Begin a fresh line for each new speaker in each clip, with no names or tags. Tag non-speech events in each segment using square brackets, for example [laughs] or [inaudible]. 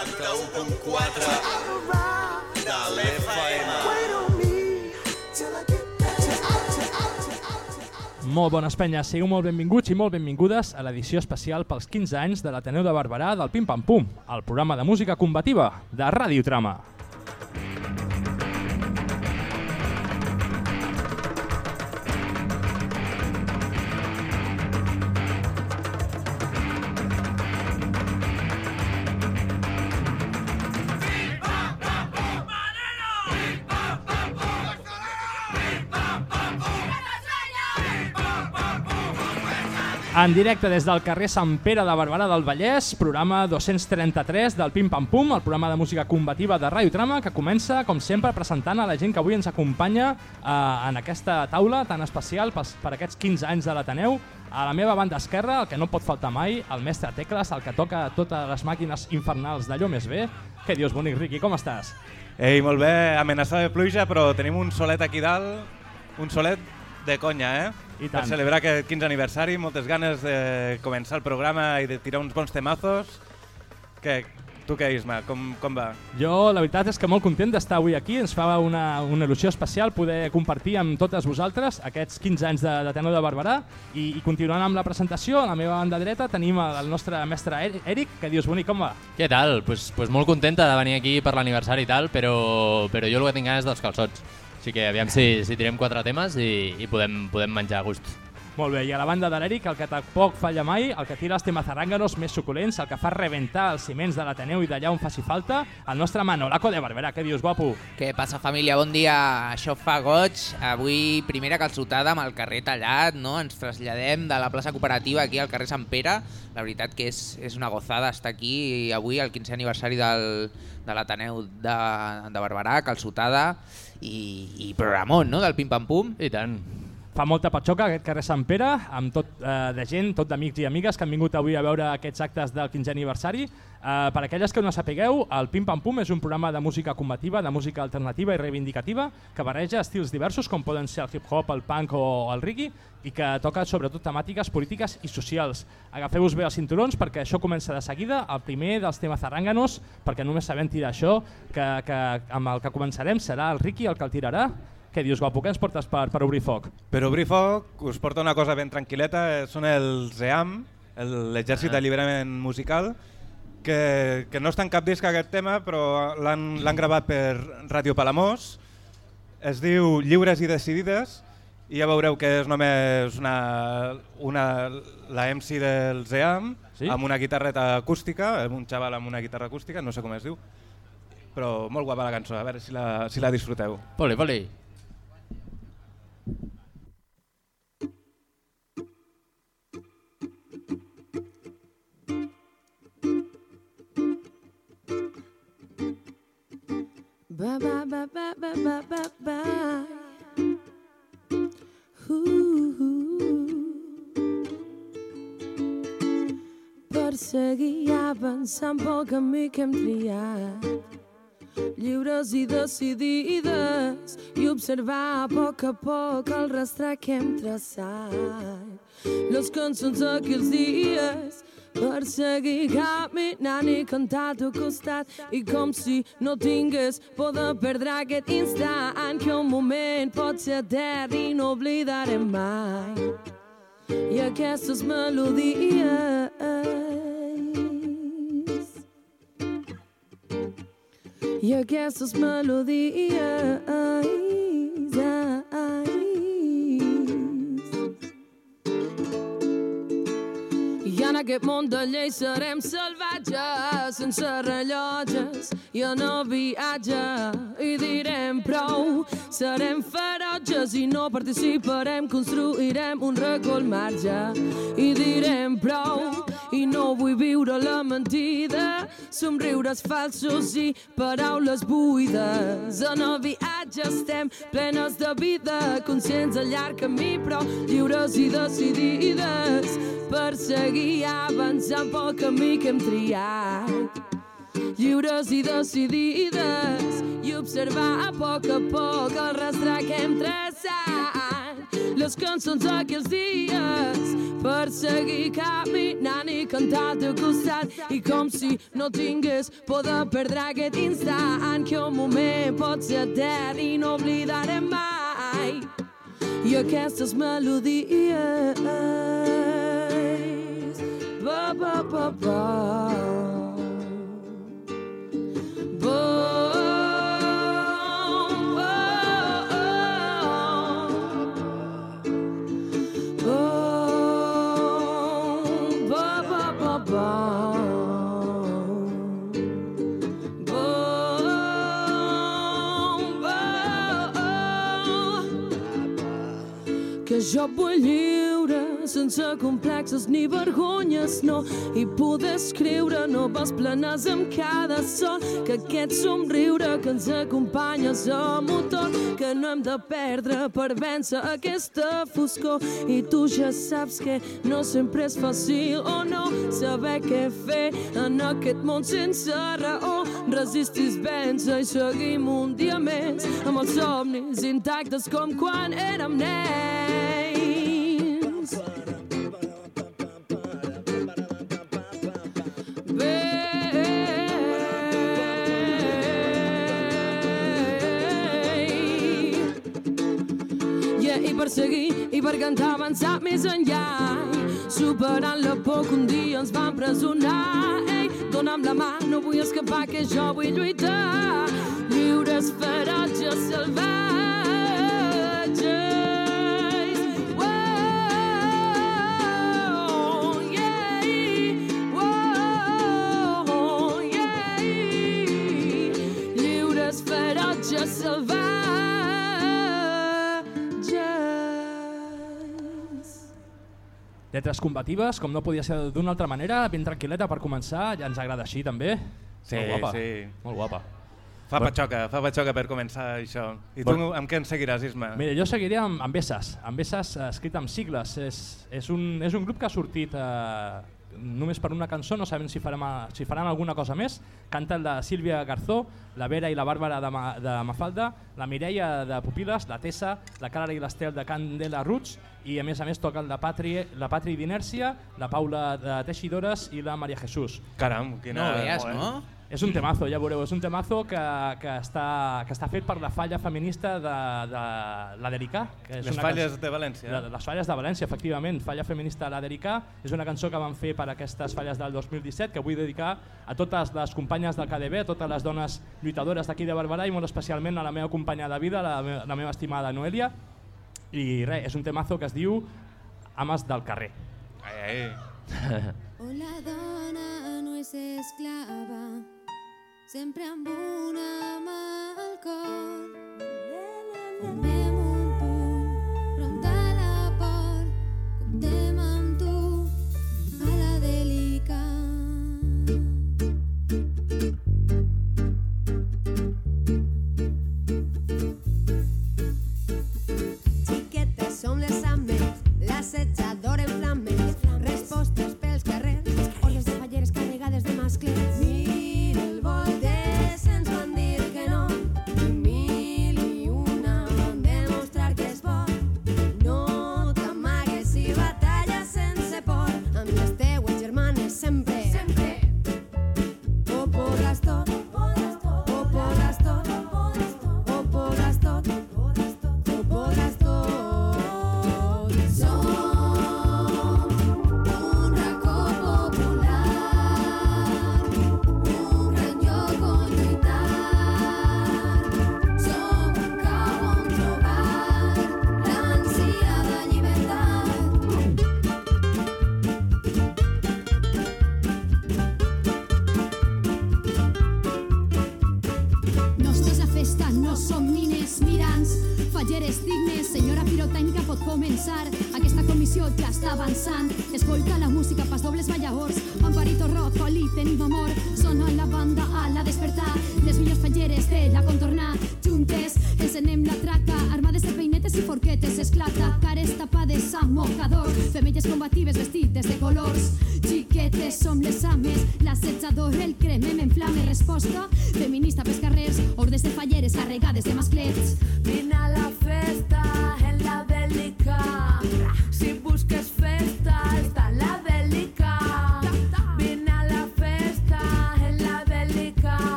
91.4 de l'FM.
Molt bones penyes, sigueu molt benvinguts i molt benvingudes a l'edició especial pels 15 anys de l'Ateneu de Barberà del Pim Pam Pum, el programa de música combativa de Ràdio Trama. En directe des del carrer Sant Pere de Barberà del Vallès, programa 233 del Pim Pam Pum, el programa de música combativa de Ràdio Trama, que comença, com sempre, presentant a la gent que avui ens acompanya eh, en aquesta taula tan especial per, per aquests 15 anys de l'Ateneu. A la meva banda esquerra, el que no pot faltar mai, el mestre Tecles, el que toca totes les màquines infernals d'allò més bé. Què dius, bonic Riqui, com estàs?
Ei, molt bé, amenaçada de pluja, però tenim un solet aquí dalt, un solet de conya, eh?
I
Per
tant.
celebrar aquest 15 aniversari, moltes ganes de començar el programa i de tirar uns bons temazos. Què, tu què, Isma, com, com va?
Jo la veritat és que molt content d'estar avui aquí, ens fa una, una il·lusió especial poder compartir amb totes vosaltres aquests 15 anys de, de Tenor de Barberà i, i continuant amb la presentació, a la meva banda dreta tenim el, nostre mestre Eri- Eric, que dius bonic, com va?
Què tal? Pues, pues molt contenta de venir aquí per l'aniversari i tal, però, però jo el que tinc ganes és dels calçots. Així que aviam si, si tirem quatre temes i, i podem, podem menjar a gust.
Molt bé, i a la banda de l'Eric, el que tampoc falla mai, el que tira els temazarànganos més suculents, el que fa rebentar els ciments de l'Ateneu i d'allà on faci falta, el nostre Manolaco de Barberà. Què dius, guapo?
Què passa, família? Bon dia. Això fa goig. Avui, primera calçotada amb el carrer tallat, no? Ens traslladem de la plaça cooperativa aquí al carrer Sant Pere. La veritat que és, és una gozada estar aquí avui, el 15è aniversari del, de l'Ateneu de, de Barberà, calçotada i, i programón, no?, del Pim Pam Pum.
I tant.
Fa molta patxoca aquest carrer Sant Pere, amb tot eh, de gent, tot d'amics i amigues que han vingut avui a veure aquests actes del 15è aniversari. Eh, per aquelles que no sapigueu, el Pim Pam Pum és un programa de música combativa, de música alternativa i reivindicativa, que barreja estils diversos com poden ser el hip-hop, el punk o el reggae, i que toca sobretot temàtiques polítiques i socials. Agafeu-vos bé els cinturons perquè això comença de seguida, el primer dels temes zarànganos, perquè només sabem tirar això, que, que amb el que començarem serà el Ricky el que el tirarà. Què dius, guapo, què ens portes per, per obrir foc?
Per obrir foc us porto una cosa ben tranquil·leta, són els EAM, l'Exèrcit d'Alliberament Musical, que, que no està en cap disc aquest tema, però l'han gravat per Ràdio Palamós, es diu Lliures i Decidides, i ja veureu que és només una, una, la MC dels EAM,
Sí?
amb una guitarreta acústica, amb un xaval amb una guitarra acústica, no sé com es diu, però molt guapa la cançó, a veure si la, si la disfruteu.
Poli, poli.
Bye bye bye bye bye bye bye bye. Uh, per seguir avançant pel camí que hem triat lliures i decidides i observar a poc a poc el rastre que hem traçat. Les cançons d'aquells dies per seguir caminant i cantar a teu costat i com si no tingués por de perdre aquest instant que un moment pot ser etern i no oblidarem mai. I aquestes melodies. I aquestes melodies. Ai, I aquest món de lleis serem salvatges, sense rellotges i en el viatge. I direm prou, serem ferotges i no participarem, construirem un record marge. I direm prou, i no vull viure la mentida, somriures falsos i paraules buides. En el viatge estem plenes de vida, conscients al llarg camí, però lliures i decidides per seguir avançant pel camí que hem triat. Lliures i decidides i observar a poc a poc el rastre que hem traçat. Les cançons d'aquells dies per seguir caminant i cantar al teu costat. I com si no tingués poder perdre aquest instant que un moment pot ser etern i no oblidarem mai. I aquestes melodies ba ba ba ba jo vull lliure, sense complexes ni vergonyes, no. I poder escriure noves planes amb cada son. Que aquest somriure que ens acompanya és el motor que no hem de perdre per vèncer aquesta foscor. I tu ja saps que no sempre és fàcil o no saber què fer en aquest món sense raó. Resistis, vèncer i seguim un dia més amb els somnis intactes com quan érem nens. I per cantar avançar més enllà. Superant la por que un dia ens va empresonar. Ei, dona'm la mà, no vull escapar que jo vull lluitar. Lliures, ferotges, salvatges
Lletres combatives, com no podia ser d'una altra manera, ben tranquil·leta per començar, ja ens agrada així també.
Sí,
Molt guapa.
sí.
Molt guapa.
Fa patxoca, fa patxoca per començar això. I tu
Bueno.
amb què ens seguiràs, Isma?
Mira, jo seguiré amb, amb Bessas, amb Bessas eh, escrit amb sigles. És, és, un, és un grup que ha sortit eh, només per una cançó, no sabem si, farem, a- si faran alguna cosa més. Canta el de Sílvia Garzó, la Vera i la Bàrbara de, Ma, de Mafalda, la Mireia de Pupiles, la Tessa, la Clara i l'Estel de Candela Roots i a més a més toca el de Patri, la Patri d'Inèrcia, la Paula de Teixidores i la Maria Jesús.
Caram, quina...
No veas,
Joder.
no?
És un temazo, ja veureu, és un temazo que, que, està, que està fet per la falla feminista de, de la Dericà. Que és
Les
una
falles
cançó-
de València.
de, les falles de València, efectivament, falla feminista de la Dericà. És una cançó que van fer per aquestes falles del 2017 que vull dedicar a totes les companyes del KDB, a totes les dones lluitadores d'aquí de Barberà i molt especialment a la meva companya de vida, la, me la meva estimada Noelia. I res, és un temazo que es diu Ames del carrer.
Ai, ai.
On la dona no és esclava, sempre amb una mà al cor. Anem un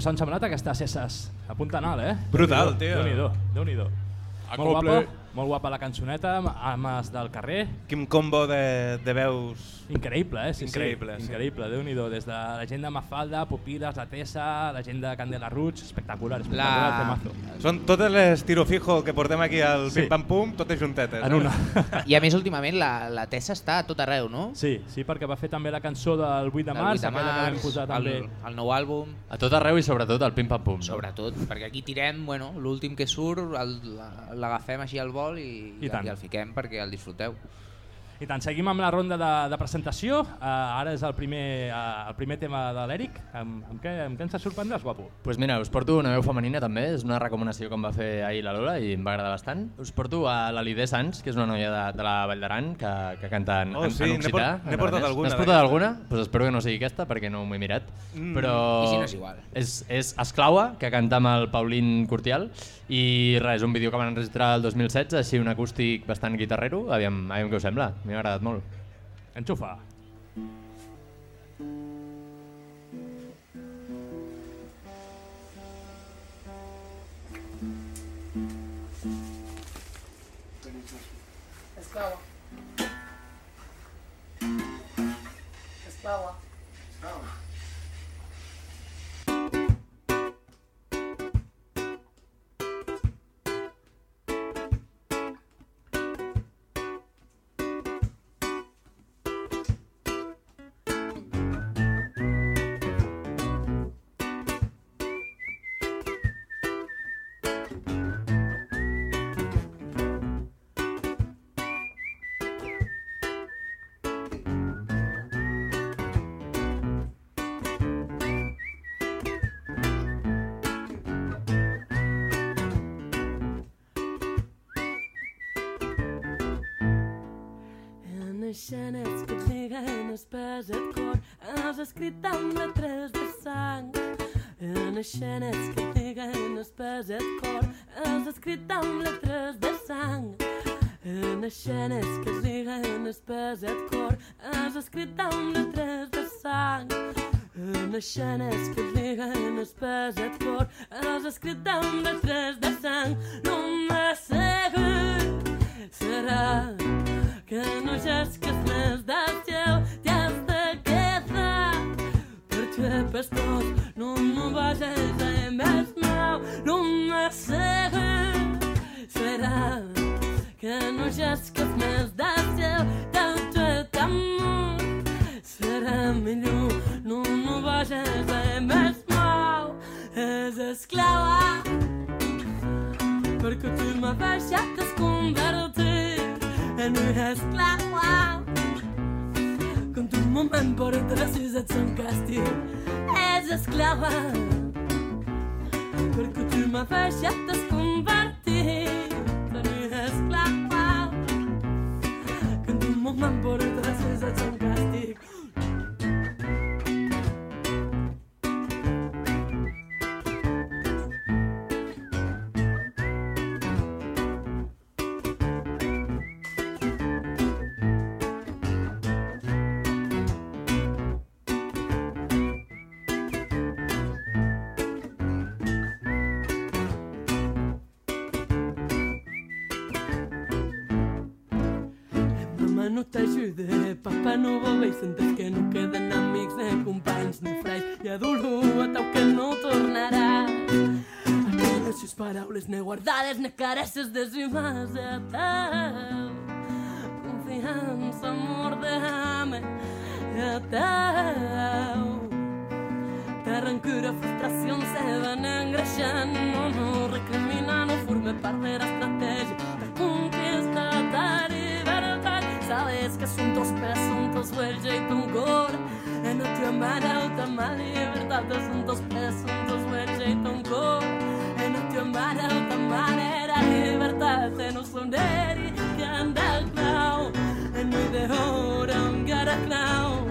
s'han semblat aquestes cesses. Apunten alt, eh?
Brutal, tio.
Déu-n'hi-do, déu-n'hi-do. Molt
Acople.
Molt guapa la cançoneta, amb ames del carrer.
Quin combo de, de veus...
Increïble, eh? Sí,
Increïble,
sí.
sí.
Increïble, déu-n'hi-do. Des de la gent de Mafalda, Pupiles, la Tessa, la gent de Candela Rouge, espectacular, espectacular
La-
temazo.
Són totes les tiro fijo que portem aquí al
Sí.
Pim Pam Pum, totes juntetes.
En
eh?
una. [laughs]
I a més, últimament, la, la Tessa està a tot arreu, no?
Sí, sí, perquè va fer també la cançó del 8 de
Del
març,
8 de
aquella que vam
març,
posar també.
el, el nou àlbum,
A tot arreu i sobretot al pim-pam-pum.
Sobretot, perquè aquí tirem, bueno, l'últim que surt, el- la- l'agafem així al vol i,
I tant.
i el fiquem perquè el disfruteu.
I tant, seguim amb la ronda de, de presentació. Uh, ara és el primer, uh, el primer tema de l'Eric. Amb, amb, què, amb què ens sorprendràs, guapo?
Pues mira, us porto una veu femenina també, és una recomanació que em va fer ahir la Lola i em va agradar bastant. Us porto a la Lidé Sans, que és una noia de, de la Vall d'Aran que, que canta en,
Oh, sí,
en occità.
n'he
en
portat alguna
N'has portat alguna? Pues espero que no sigui aquesta perquè no m'ho he mirat.
Mm.
Però
I si no és igual.
És, és Esclaua, que canta amb el Paulín Curtial i res, un vídeo que van enregistrar el 2016, així un acústic bastant guitarrero. Aviam, aviam què us sembla, a mi m'ha agradat molt.
Enxufa.
Esclava. Esclava. En escenes que et liguen el pes et cor. Has escrit amb lletres de sang. En escenes que et liguen el pes et cor. Has escrit amb lletres de sang. En escenes que et liguen el pes et cor. Has escrit amb lletres de sang. En escenes que et liguen el pes et cor. Has escrit amb lletres de sang. Només segur serà que no gesques més del teu t'has de quedar? Per tu he tempestós, no no vagis a més meu, no me sé serà que no gesques més del cel, del teu amor. Serà millor, no no vagis a més meu, és esclava perquè tu m'has deixat es convertir en una esclava. Que en tu moment portes si ets un càstig, és esclava. Perquè tu m'has deixat es convertir en una esclava. Que en tu moment portes si ets un càstig. Mamà no t'ajuda, papa no vol i sentes que no queden amics ni companys ni freis i dolor a tau que no tornaràs. Aquelles sis paraules ne guardades, ne caresses desimades a teu. Confiança, amor, déjame a teu. De rancura, frustració se van engreixant, no, no, recriminar no forma part de l'estratègia de conquesta libertat. sabes que son dos presuntos o el jeito un gol E no te amar a outra mala e a verdade son dos presuntos o el jeito un gol E no te amar a outra mala era a liberdade no son deri que anda al clau E no de hora un gara clau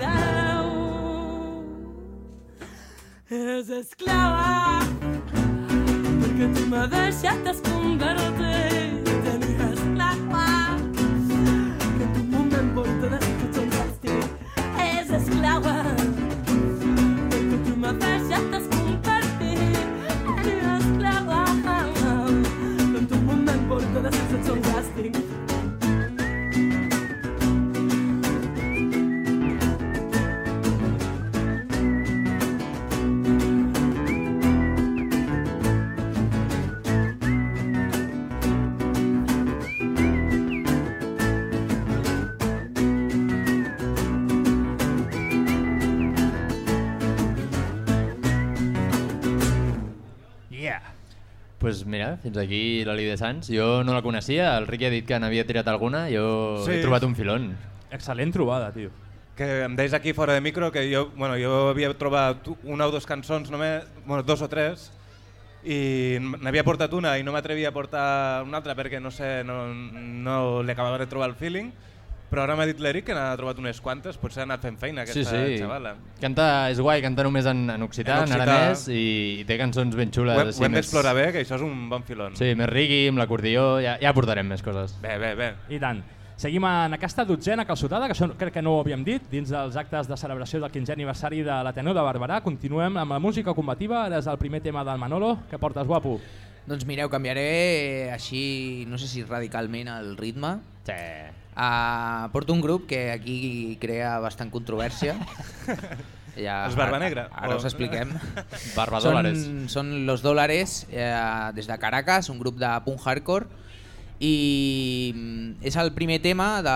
un gara clau. És esclava perquè tu m'has deixat es convertir en una esclava que tu moment porta de tot un càstig és esclava
fins aquí l'Oli de Sants. Jo no la coneixia, el Riqui ha dit que n'havia tirat alguna, jo
Sí.
he trobat un filón.
Excel·lent trobada, tio.
Que em deies aquí fora de micro que jo, bueno, jo havia trobat una o dues cançons només, bueno, dos o tres, i n'havia portat una i no m'atrevia a portar una altra perquè no sé, no, no li acabava de trobar el feeling, però ara m'ha dit l'Eric que n'ha trobat unes quantes, potser ha anat fent feina
Sí,
aquesta
sí.
xavala.
Canta, és guai, canta només en, en occità,
En
en, aranès, i, i té cançons ben xules.
Ho, hem-
així
ho hem
més-
d'explorar bé, que això és un bon filon.
Sí, més rigui, amb l'acordió, ja, ja portarem més coses.
Bé, bé, bé.
I tant. Seguim en aquesta dotzena calçotada, que això crec que no ho havíem dit, dins dels actes de celebració del 15è aniversari de l'Ateneu de Barberà. Continuem amb la música combativa, ara és el primer tema del Manolo. Què portes, guapo?
Doncs mireu, canviaré eh, així, no sé si radicalment el ritme.
Sí.
Uh, porto un grup que aquí crea bastant controvèrsia. [laughs] Ja,
Els Barba Negra,
Ara, ara
o-
us expliquem.
Barba
són,
Dólares.
Són Los Dólares, eh, des de Caracas, un grup de punk hardcore, i mm, és el primer tema de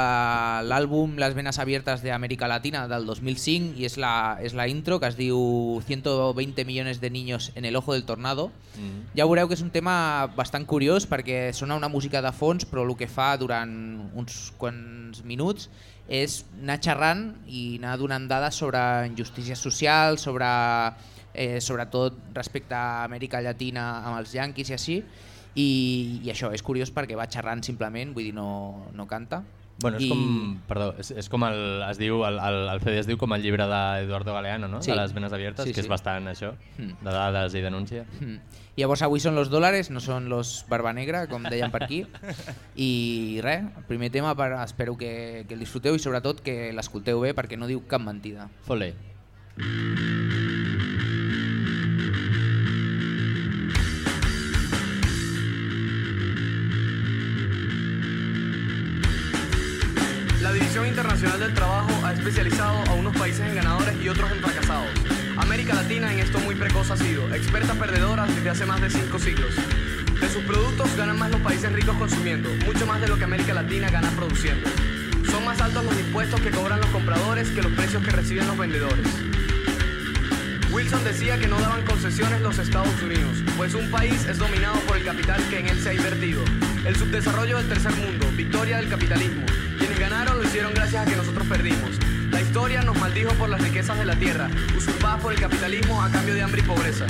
l'àlbum Las Venas Abiertas de América Latina del 2005 i és la, és la intro que es diu 120 millones de niños en el ojo del tornado.
Mm.
Ja veureu que és un tema bastant curiós perquè sona una música de fons però el que fa durant uns quants minuts és anar xerrant i anar donant dades sobre injustícies socials, sobre, eh, sobretot respecte a Amèrica Llatina amb els yanquis i així, i, i això és curiós perquè va xerrant simplement, vull dir, no, no canta.
Bueno, és
I-
com, perdó, és, és com el, es diu, el, el, el CD es diu com el llibre d'Eduardo Galeano, no?
Sí.
De les venes abiertes,
Sí,
que
sí.
és bastant això,
Mm.
de dades i denúncia.
Mm. Llavors avui són los dòlars, no són los barba negra, com deien per aquí. I res, el primer tema per, espero que, que el disfruteu i sobretot que l'escolteu bé perquè no diu cap mentida.
Fot-li.
La especializado a unos países en ganadores y otros en fracasados. América Latina en esto muy precoz ha sido, experta perdedora desde hace más de cinco siglos. De sus productos ganan más los países ricos consumiendo, mucho más de lo que América Latina gana produciendo. Son más altos los impuestos que cobran los compradores que los precios que reciben los vendedores. Wilson decía que no daban concesiones los Estados Unidos, pues un país es dominado por el capital que en él se ha invertido. El subdesarrollo del tercer mundo, victoria del capitalismo. Quienes ganaron lo hicieron gracias a que nosotros perdimos. Historia nos maldijo por las riquezas de la tierra, usurpadas por el capitalismo a cambio de hambre y pobreza.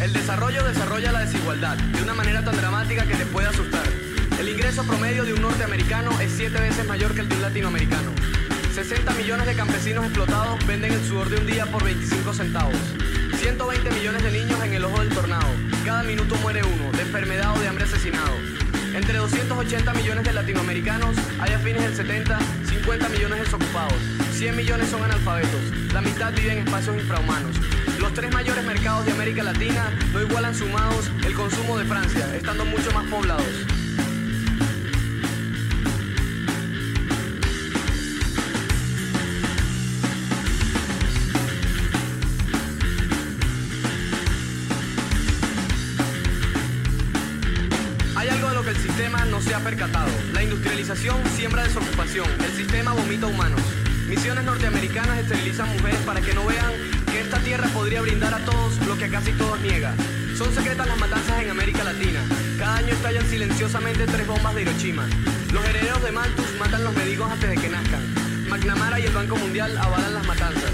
El desarrollo desarrolla la desigualdad de una manera tan dramática que te puede asustar. El ingreso promedio de un norteamericano es siete veces mayor que el de un latinoamericano. 60 millones de campesinos explotados venden el sudor de un día por 25 centavos. 120 millones de niños en el ojo del tornado. Cada minuto muere uno, de enfermedad o de hambre asesinado. Entre 280 millones de latinoamericanos hay a fines del 70 50 millones desocupados. 100 millones son analfabetos. La mitad vive en espacios infrahumanos. Los tres mayores mercados de América Latina no igualan sumados el consumo de Francia, estando mucho más poblados. Esterilizan mujeres para que no vean que esta tierra podría brindar a todos lo que a casi todos niega. Son secretas las matanzas en América Latina. Cada año estallan silenciosamente tres bombas de Hiroshima. Los herederos de Malthus matan los médicos antes de que nazcan. McNamara y el Banco Mundial avalan las matanzas.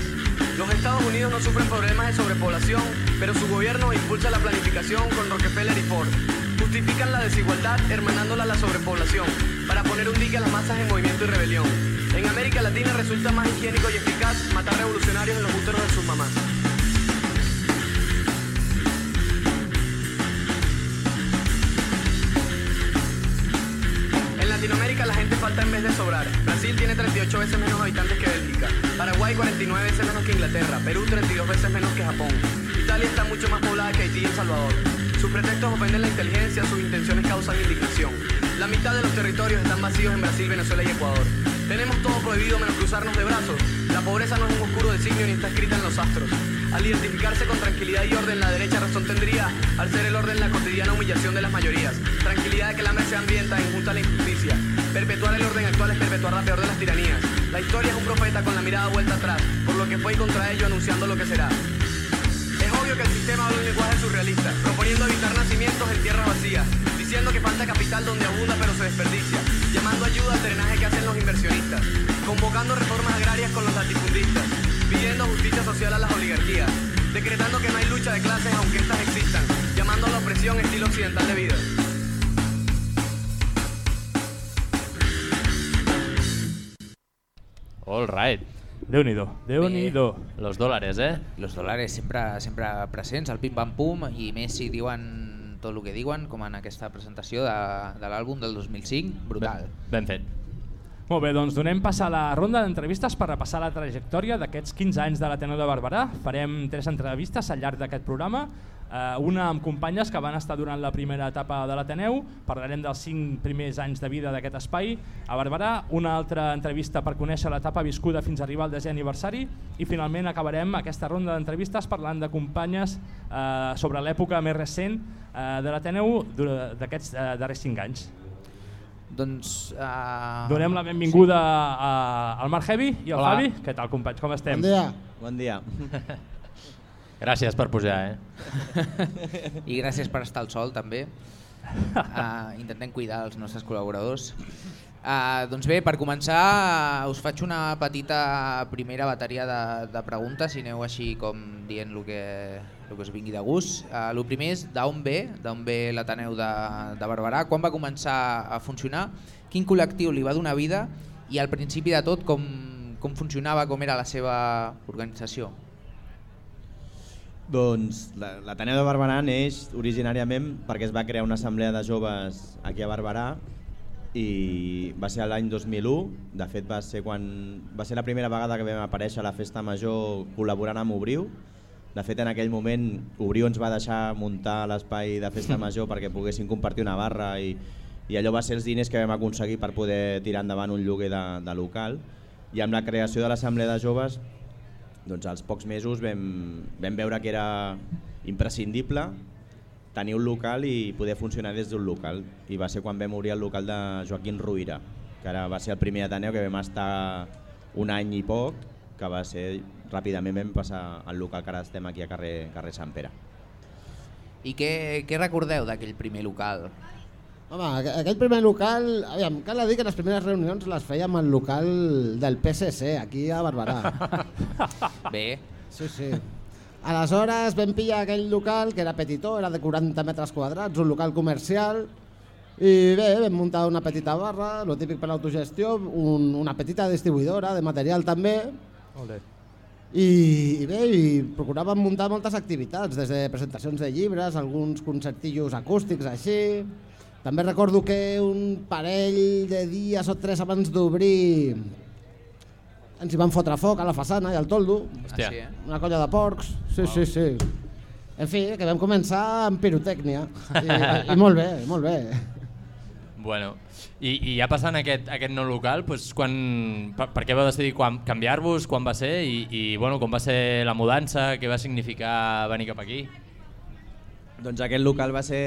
Los Estados Unidos no sufren problemas de sobrepoblación, pero su gobierno impulsa la planificación con Rockefeller y Ford. Justifican la desigualdad hermanándola a la sobrepoblación para poner un dique a las masas en movimiento y rebelión. América Latina resulta más higiénico y eficaz matar revolucionarios en los úteros de sus mamás. En Latinoamérica la gente falta en vez de sobrar. Brasil tiene 38 veces menos habitantes que Bélgica. Paraguay 49 veces menos que Inglaterra. Perú 32 veces menos que Japón. Italia está mucho más poblada que Haití y El Salvador. Sus pretextos ofenden la inteligencia, sus intenciones causan indignación. La mitad de los territorios están vacíos en Brasil, Venezuela y Ecuador. Tenemos todo prohibido menos cruzarnos de brazos. La pobreza no es un oscuro designio ni está escrita en los astros. Al identificarse con tranquilidad y orden, la derecha razón tendría. Al ser el orden la cotidiana humillación de las mayorías. Tranquilidad de que el hambre se hambrienta e injusta la injusticia. Perpetuar el orden actual es perpetuar la peor de las tiranías. La historia es un profeta con la mirada vuelta atrás, por lo que fue y contra ello anunciando lo que será. Es obvio que el sistema habla un lenguaje surrealista, proponiendo evitar nacimientos en tierras vacías, diciendo que falta capital donde abunda pero se desperdicia, llamando ayuda al drenaje que hacen los inversionistas, convocando reformas agrarias con los latifundistas, pidiendo justicia social a las oligarquías, decretando que no hay lucha de clases aunque éstas existan, llamando a la opresión estilo occidental de vida.
All right.
Déu-n'hi-do, Déu-n'hi-do.
Los dòlares, eh?
Los dòlars sempre, sempre presents, el pim-pam-pum, i més si diuen tot el que diuen, com en aquesta presentació de, de l'àlbum del 2005, brutal.
Ben fet.
Molt bé, doncs donem pas a la ronda d'entrevistes per repassar la trajectòria d'aquests 15 anys de l'Ateneu de Barberà. Farem tres entrevistes al llarg d'aquest programa, eh, una amb companyes que van estar durant la primera etapa de l'Ateneu, parlarem dels cinc primers anys de vida d'aquest espai a Barberà, una altra entrevista per conèixer l'etapa viscuda fins a arribar al desè aniversari i finalment acabarem aquesta ronda d'entrevistes parlant de companyes eh, sobre l'època més recent eh, de l'Ateneu d'aquests eh, darrers cinc anys.
Doncs... Uh...
Donem la benvinguda a, al Marc Heavy i al
Hola.
Javi. Què tal, companys? Com estem?
Bon dia.
Bon dia. [laughs]
Gràcies per pujar, eh? [laughs]
I gràcies per estar al sol també. Uh, [laughs] intentem cuidar els nostres col·laboradors. Uh, doncs bé, per començar us faig una petita primera bateria de, de preguntes si aneu així com dient el que, el que us vingui de gust. Uh, el primer és d'on ve, d'on ve l'Ateneu de, de Barberà, quan va començar a funcionar, quin col·lectiu li va donar vida i al principi de tot com, com funcionava, com era la seva organització.
Doncs la- l'Ateneu de Barberà neix originàriament perquè es va crear una assemblea de joves aquí a Barberà i va ser l'any 2001, de fet va ser, quan, va ser la primera vegada que vam aparèixer a la festa major col·laborant amb Obriu, de fet en aquell moment Obriu ens va deixar muntar l'espai de festa [laughs] major perquè poguessin compartir una barra i, i allò va ser els diners que vam aconseguir per poder tirar endavant un lloguer de, de local. I amb la creació de l'assemblea de joves doncs als pocs mesos vam, vam veure que era imprescindible tenir un local i poder funcionar des d'un local i va ser quan vam obrir el local de Joaquim Ruïra que ara va ser el primer Ateneu que vam estar un any i poc que va ser, ràpidament vam passar al local que ara estem aquí a carrer, carrer Sant Pere
I què, què recordeu d'aquell primer local?
Home, aqu- aquell primer local, aviam, cal dir que les primeres reunions les fèiem al local del PSC, aquí a Barberà. [laughs]
Bé.
Sí, sí. Aleshores vam pillar aquell local que era petitó, era de 40 metres quadrats, un local comercial, i bé, vam muntar una petita barra, lo típic per l'autogestió, un, una petita distribuïdora de material també,
Molt bé.
i, i bé, i procuràvem muntar moltes activitats, des de presentacions de llibres, alguns concertillos acústics així. També recordo que un parell de dies o tres abans d'obrir ens hi van fotre foc a la façana i al toldo.
Hòstia. Ah, sí, eh?
Una colla de porcs. Sí, sí, sí. En fi, que vam començar amb pirotècnia. I, [laughs] i molt bé, molt bé.
Bueno, i, i ja passant aquest, aquest nou local, doncs quan, per, per què vau decidir quan, canviar-vos, quan va ser i, i bueno, com va ser la mudança, què va significar venir cap aquí?
Doncs aquest local va ser,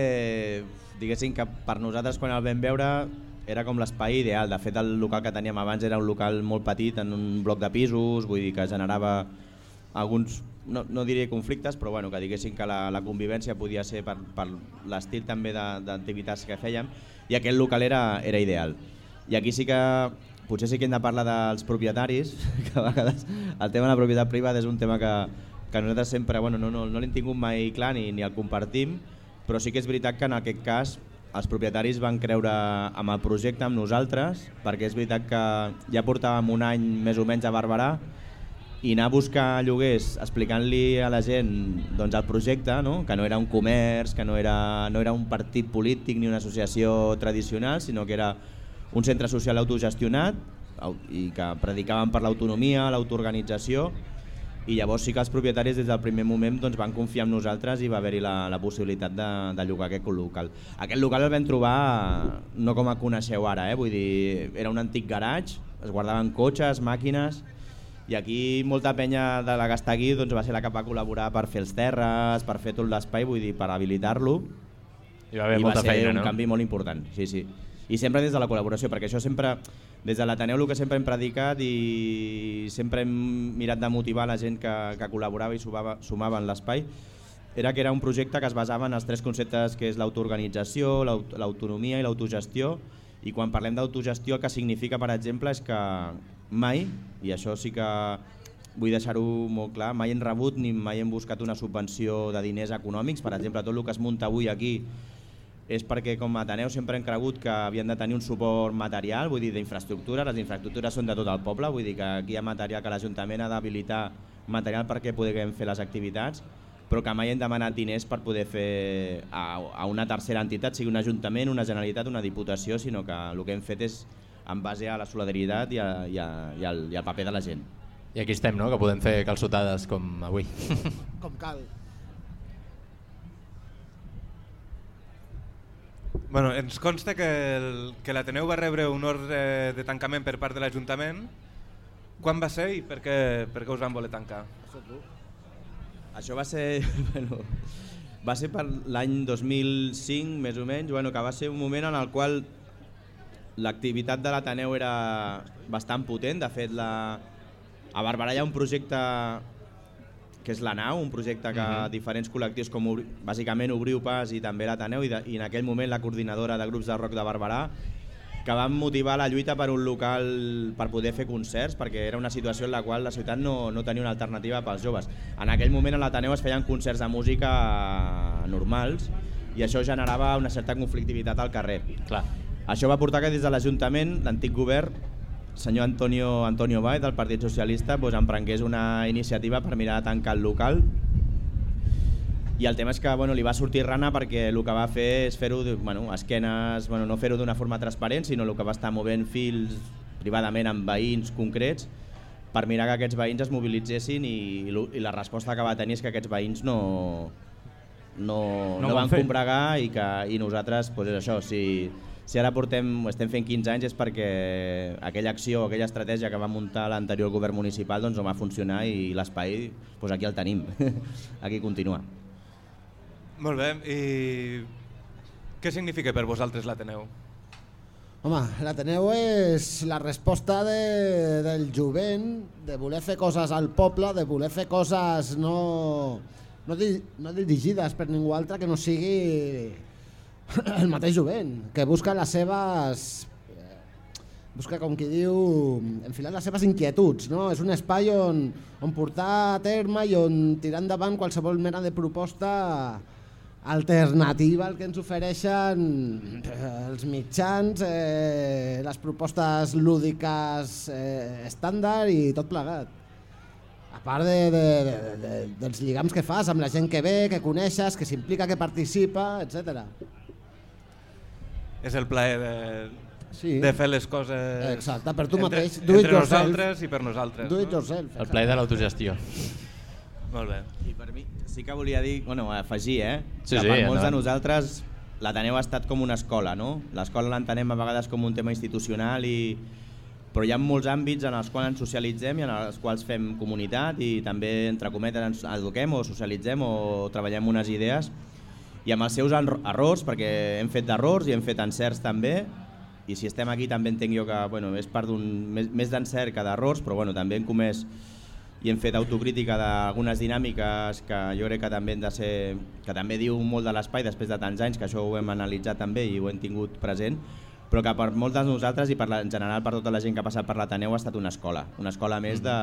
diguéssim que per nosaltres quan el vam veure era com l'espai ideal. De fet el local que teníem abans era un local molt petit en un bloc de pisos, vull dir que generava alguns, no, no diré conflictes, però bueno, que diguéssim que la, la convivència podia ser per, per l'estil també d'activitats que fèiem i aquest local era, era ideal. I aquí sí que potser sí que hem de parlar dels propietaris, [laughs] que a vegades el tema de la propietat privada és un tema que, que nosaltres sempre bueno, no, no, no l'hem tingut mai clar ni, ni el compartim, però sí que és veritat que en aquest cas els propietaris van creure amb el projecte, amb nosaltres, perquè és veritat que ja portàvem un any més o menys a Barberà i anar a buscar lloguers explicant-li a la gent doncs, el projecte, no? que no era un comerç, que no era, no era un partit polític ni una associació tradicional, sinó que era un centre social autogestionat au- i que predicaven per l'autonomia, l'autoorganització i llavors sí que els propietaris des del primer moment doncs, van confiar en nosaltres i va haver-hi la, la possibilitat de, de llogar aquest local. Aquest local el vam trobar no com a coneixeu ara, eh? vull dir, era un antic garatge, es guardaven cotxes, màquines, i aquí molta penya de la que està aquí doncs, va ser la que va col·laborar per fer els terres, per fer tot l'espai, vull dir, per habilitar-lo.
Hi va haver
I
molta
va ser
feina,
un
no?
canvi molt important, sí, sí. I sempre des de la col·laboració, perquè això sempre, des de l'Ateneu el que sempre hem predicat i sempre hem mirat de motivar la gent que, que col·laborava i sumava, sumava en l'espai, era que era un projecte que es basava en els tres conceptes que és l'autoorganització, l'aut- l'autonomia i l'autogestió, i quan parlem d'autogestió el que significa, per exemple, és que mai, i això sí que vull deixar-ho molt clar, mai hem rebut ni mai hem buscat una subvenció de diners econòmics, per exemple, tot el que es munta avui aquí és perquè com a Ateneu sempre hem cregut que havien de tenir un suport material, vull dir d'infraestructura, les infraestructures són de tot el poble, vull dir que aquí hi ha material que l'Ajuntament ha d'habilitar material perquè puguem fer les activitats, però que mai hem demanat diners per poder fer a, a una tercera entitat, sigui un ajuntament, una generalitat, una diputació, sinó que el que hem fet és en base a la solidaritat i, a, i, a, i, al, i al paper de la gent.
I aquí estem, no?, que podem fer calçotades com avui.
Com cal.
Bueno, ens consta que el- que l'Ateneu va rebre un ordre de tancament per part de l'Ajuntament. Quan va ser i per què, per què us van voler tancar?
Això va ser, [laughs] bueno, va ser per l'any 2005, més o menys, bueno, que va ser un moment en el qual l'activitat de l'Ateneu era bastant potent. De fet, la... a Barberà hi ha un projecte que és la nau, un projecte que
Mhm.
diferents col·lectius com Obri- bàsicament Obriu Pas i també l'Ateneu i, de, i en aquell moment la coordinadora de grups de rock de Barberà que van motivar la lluita per un local per poder fer concerts, perquè era una situació en la qual la ciutat no, no tenia una alternativa pels joves. En aquell moment a l'Ateneu es feien concerts de música normals i això generava una certa conflictivitat al carrer.
Clar.
Això va portar que des de l'Ajuntament, l'antic govern, senyor Antonio, Antonio Baez del Partit Socialista doncs, emprengués una iniciativa per mirar de tancar el local i el tema és que bueno, li va sortir rana perquè el que va fer és fer-ho bueno, esquenes, bueno, no fer-ho d'una forma transparent, sinó el que va estar movent fils privadament amb veïns concrets per mirar que aquests veïns es mobilitzessin i, i, la resposta que va tenir és que aquests veïns no, no,
No
no,
van
van
fer.
combregar i, que, i nosaltres, doncs és això, si, si ara portem, estem fent 15 anys és perquè aquella acció, aquella estratègia que va muntar l'anterior govern municipal doncs no va funcionar i l'espai doncs aquí el tenim, [laughs] aquí continua.
Molt bé, i què significa per vosaltres l'Ateneu?
Home, l'Ateneu és la resposta de, del jovent, de voler fer coses al poble, de voler fer coses no, no, di, no dirigides per ningú altre que no sigui [coughs] el mateix jovent, que busca les seves busca, com qui diu, enfilar les seves inquietuds. No? És un espai on, on portar a terme i on tirar endavant qualsevol mena de proposta alternativa al que ens ofereixen eh, els mitjans, eh, les propostes lúdiques eh, estàndard i tot plegat. A part de, de, de, de, dels lligams que fas amb la gent que ve, que coneixes, que s'implica, que participa, etc.
És el plaer de,
Sí.
de fer les coses
Exacte, per tu
entre,
mateix, do
entre
yourself.
nosaltres i per nosaltres.
Do it
no?
yourself.
El plaer de l'autogestió.
Molt bé.
I per mi sí que volia dir, bueno, afegir, eh?
Sí,
que
sí,
per molts de
endavant.
nosaltres l'Ateneu ha estat com una escola, no? L'escola l'entenem a vegades com un tema institucional i però hi ha molts àmbits en els quals ens socialitzem i en els quals fem comunitat i també, entre cometes, ens eduquem o socialitzem o treballem unes idees i amb els seus errors, perquè hem fet d'errors i hem fet encerts també, i si estem aquí també entenc jo que bueno, és part d'un més, més d'encert que d'errors, però bueno, també hem comès i hem fet autocrítica d'algunes dinàmiques que jo crec que també han de ser, que també diu molt de l'espai després de tants anys, que això ho hem analitzat també i ho hem tingut present, però que per molts de nosaltres i per la, en general per tota la gent que ha passat per l'Ateneu ha estat una escola, una escola més de,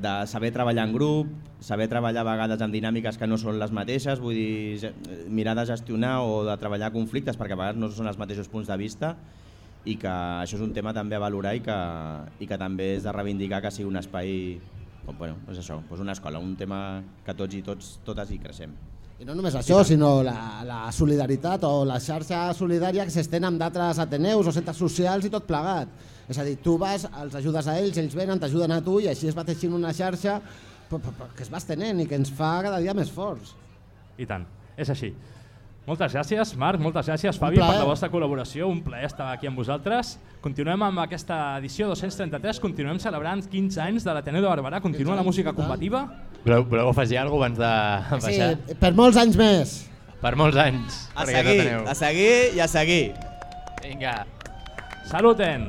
de saber treballar en grup, saber treballar a vegades amb dinàmiques que no són les mateixes, vull dir, mirar de gestionar o de treballar conflictes perquè a vegades no són els mateixos punts de vista i que això és un tema també a valorar i que, i que també és de reivindicar que sigui un espai, com, bueno, és això, doncs una escola, un tema que tots i tots, totes hi creixem.
I no només això, sinó la, la solidaritat o la xarxa solidària que s'estén amb d'altres ateneus o centres socials i tot plegat. És a dir, tu vas, els ajudes a ells, ells venen, t'ajuden a tu i així es va teixint una xarxa que es va estenent i que ens fa cada dia més forts.
I tant, és així. Moltes gràcies, Marc, moltes gràcies, Fabi, per la vostra col·laboració. Un plaer estar aquí amb vosaltres. Continuem amb aquesta edició 233, continuem celebrant 15 anys de l'Ateneu de Barberà. Continua la música combativa.
Voleu, voleu afegir alguna cosa abans de
Sí,
baixar?
per molts anys més.
Per molts anys.
A seguir, a seguir i a seguir.
Vinga.
Saluten!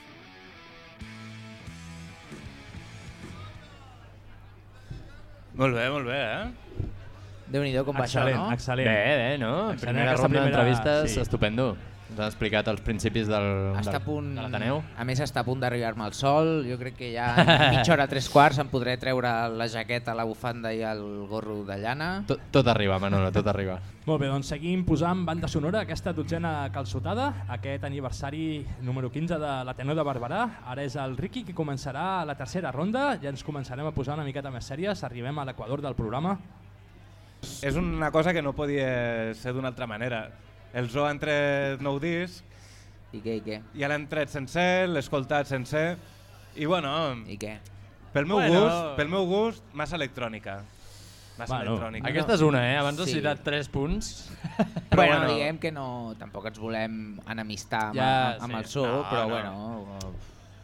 Molt bé, molt bé, eh?
Déu-n'hi-do com va això,
Excel·lent,
no?
excel·lent.
Bé, bé, no?
Excel·lent
Primera ronda
primera-
d'entrevistes,
sí.
estupendo. Ens han explicat els principis del,
Està a
del,
punt,
de l'Ateneu.
a més està a punt d'arribar-me el sol, jo crec que ja en mitja hora, tres quarts em podré treure la jaqueta, la bufanda i el gorro de llana.
Tot, tot arriba, Manolo, tot arriba.
Molt bé, doncs seguim posant banda sonora a aquesta dotzena calçotada, aquest aniversari número 15 de l'Ateneu de Barberà. Ara és el Riqui que començarà la tercera ronda, ja ens començarem a posar una miqueta més sèries, arribem a l'equador del programa.
És una cosa que no podia ser d'una altra manera. El Zoo ha entret nou discs,
I què, i què?
ja l'hem tret sencer, l'he escoltat sencer, i bueno,
I què?
pel meu,
Bueno.
gust, pel meu gust, massa electrònica. Massa
Bueno,
electrònica.
Aquesta és una, eh? Abans has
Sí.
citat 3 punts.
Però bueno,
bueno.
diguem que no, tampoc ens volem enemistar amb,
Ja,
amb, amb
sí.
el so,
No,
però
no.
bueno...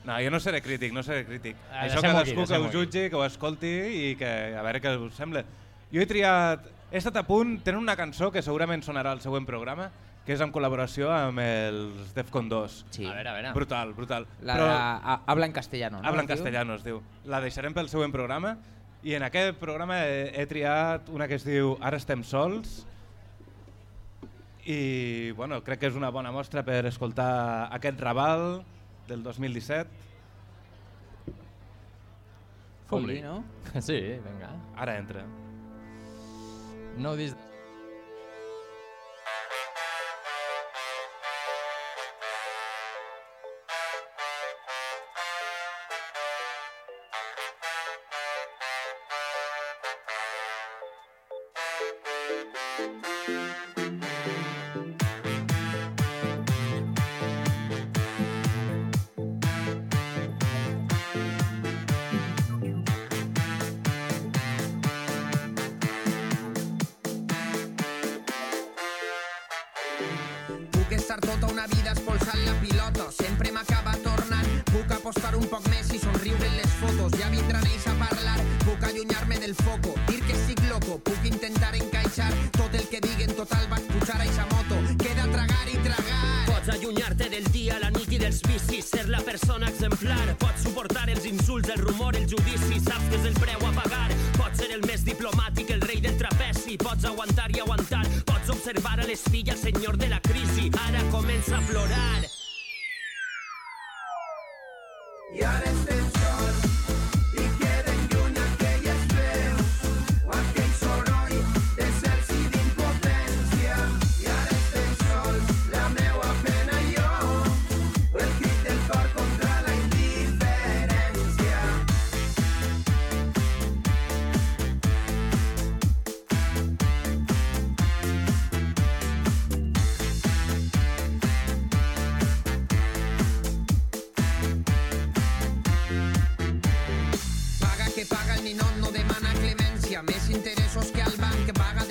No, jo no seré crític, no seré crític.
Ah,
Això
deixem-ho aquí,
cadascú que ho jutgi, que ho escolti i que a veure què us sembla. Jo he triat... He estat a punt, tenen una cançó que segurament sonarà al següent programa, que és en col·laboració amb els Defcon 2.
Sí.
A veure, a veure.
Brutal, brutal.
La de a- Habla en castellano, no?
Habla en castellano, es diu. La deixarem pel següent programa i en aquest programa he, he triat una que es diu Ara estem sols i bueno, crec que és una bona mostra per escoltar aquest Raval del 2017.
Fot-li, no? [laughs]
Sí, vinga.
Ara entra.
No dis...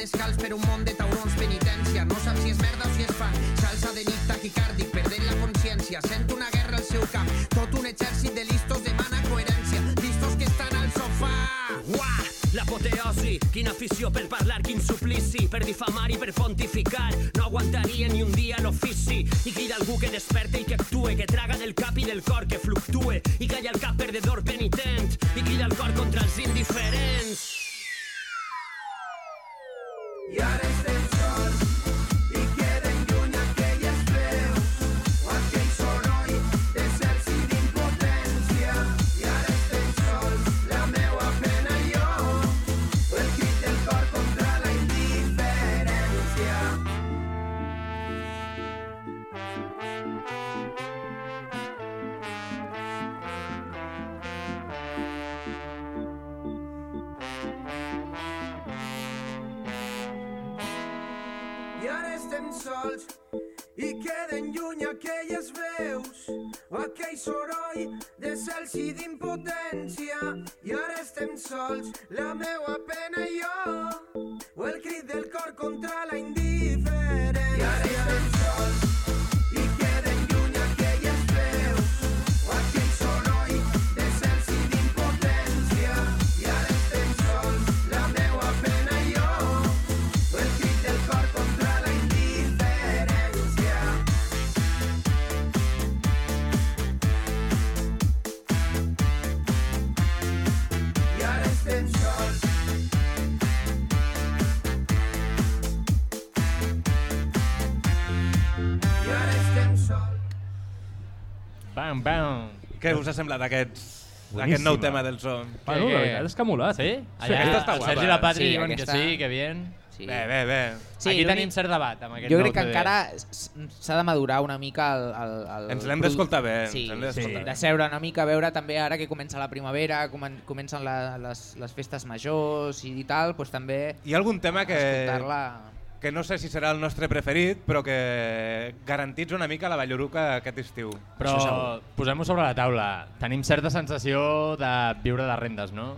descalç per un món de taurons penitència No sap si és merda o si és fan Salsa de nit taquicàrdic, perdent la consciència Sent una guerra al seu cap Tot un exèrcit de listos demana coherència Listos que estan al sofà
Uah! L'apoteosi, quina afició per parlar, quin suplici, per difamar i per pontificar. No aguantaria ni un dia l'ofici. I crida algú que desperte i que actue, que traga del cap i del cor, que fluctue. I calla el cap perdedor penitent. I crida el cor contra els indiferents.
I ara estem aquell soroll de cels i d'impotència. I ara estem sols, la meua pena i jo, o el crit del cor contra la indiferència. I ara estem
Bam, bam.
Què us ha semblat aquests,
Boníssima.
aquest nou tema del son?
Bueno, la veritat és que ha molat.
Sí?
Sí,
Allà,
aquesta està guapa.
Sergi i la Patri
Sí,
diuen
aquesta-
que sí, que bien.
Sí.
Bé, bé, bé.
Sí,
Aquí tenim cert debat amb aquest
Jo
nou
crec que
CD.
encara s'ha de madurar una mica el... el, el
Ens l'hem d'escoltar bé, ens
Sí,
l'hem d'escoltar
sí.
bé.
de seure una mica a veure també ara que comença la primavera, comen comencen la, les, les festes majors i tal, doncs també
Hi ha algun tema que,
escoltar-la...
que no sé si serà el nostre preferit, però que garantitza una mica la Valloruca aquest estiu.
Però posem-ho sobre la taula. Tenim certa sensació de viure de rendes, no?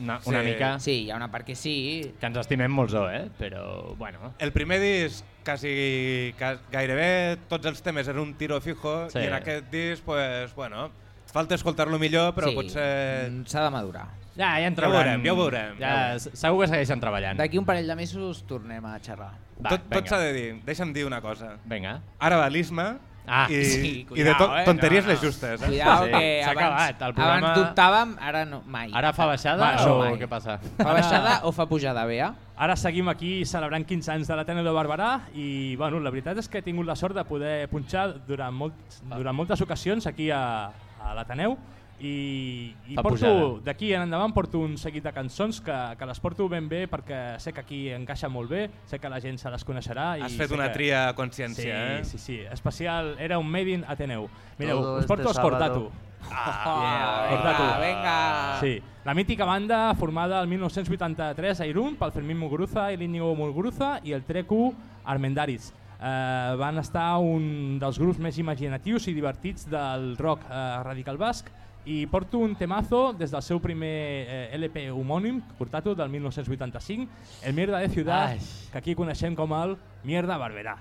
Una, una
Sí.
mica...
Sí, hi ha una part que sí.
Que ens estimem molt zo, eh? Però, bueno...
El primer disc, quasi, gairebé tots els temes eren un tiro fijo,
Sí.
i en aquest disc, pues, bueno, falta escoltar-lo millor, però
Sí,
potser...
mm, S'ha de madurar.
Ja, ja en
Ja ho veurem, ja ho veurem.
Ja, segur que segueixen treballant.
D'aquí un parell de mesos tornem a xerrar.
Va,
tot tot s'ha de dir. Deixa'm dir una cosa.
Vinga.
Ara va l'Isma
Ah,
i,
sí,
i de to
cuidao, eh?
tonteries
No, no.
les justes. Eh?
Cuidao,
Sí,
que abans,
acabat, el programa-
abans dubtàvem, ara no, mai.
Ara fa baixada
Va,
o
mai.
què passa?
Fa baixada o fa pujada, Bea?
Ara seguim aquí celebrant 15 anys de l'Ateneu de Barberà i bueno, la veritat és que he tingut la sort de poder punxar durant, molts, durant moltes ocasions aquí a, a l'Ateneu i, i
Fa
porto
pujada.
d'aquí en endavant porto un seguit de cançons que, que les porto ben bé perquè sé que aquí encaixa molt bé, sé que la gent se les coneixerà. I
Has fet
sé
una
que...
tria a consciència,
sí,
eh?
Sí, sí, especial, era un Made in Ateneu. Mireu,
Todo
us porto
este
Escortatu.
Ah, [laughs]
Cortatu.
venga, venga.
Sí, la mítica banda formada el 1983 a Irún pel Fermín Muguruza i l'Íñigo Muguruza i el Trecu Armendaris. Eh, van estar un dels grups més imaginatius i divertits del rock eh, radical basc i porto un temazo des del seu primer eh, LP homònim, Cortato, del 1985, El Mierda de Ciudad,
Ai.
que aquí coneixem com el Mierda Barberà.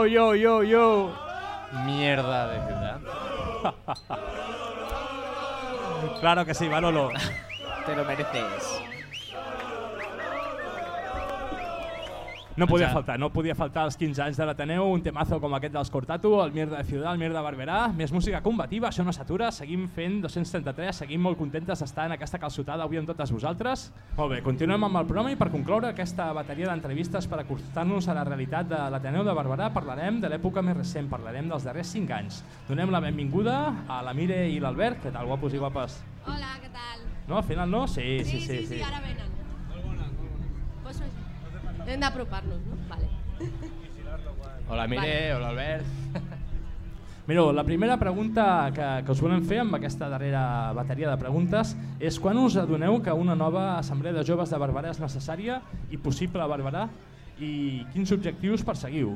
Yo, yo, yo, yo.
Mierda de ciudad.
Claro que sí, Manolo.
Te lo mereces.
No podia
Exacte.
faltar, no podia faltar als 15 anys de l'Ateneu un temazo com aquest dels Cortatu, el Mierda de Ciudad, el Mierda de Barberà, més música combativa, això no s'atura, seguim fent 233, seguim molt contentes d'estar en aquesta calçotada avui amb totes vosaltres. Molt bé, continuem amb el programa i per concloure aquesta bateria d'entrevistes per acostar-nos a la realitat de l'Ateneu de Barberà parlarem de l'època més recent, parlarem dels darrers 5 anys. Donem la benvinguda a la Mire i l'Albert, què tal, guapos i guapes?
Hola, què tal?
No, al final no? Sí, sí,
sí,
sí.
sí, sí, ara venen. Molt bona, molt bona. Pues això. Hem d'apropar-nos, no? Vale.
Hola Mire,
Vale.
hola Albert. [laughs]
Mireu, la primera pregunta que, que us volem fer amb aquesta darrera bateria de preguntes és quan us adoneu que una nova assemblea de joves de Barberà és necessària i possible a Barberà i quins objectius perseguiu?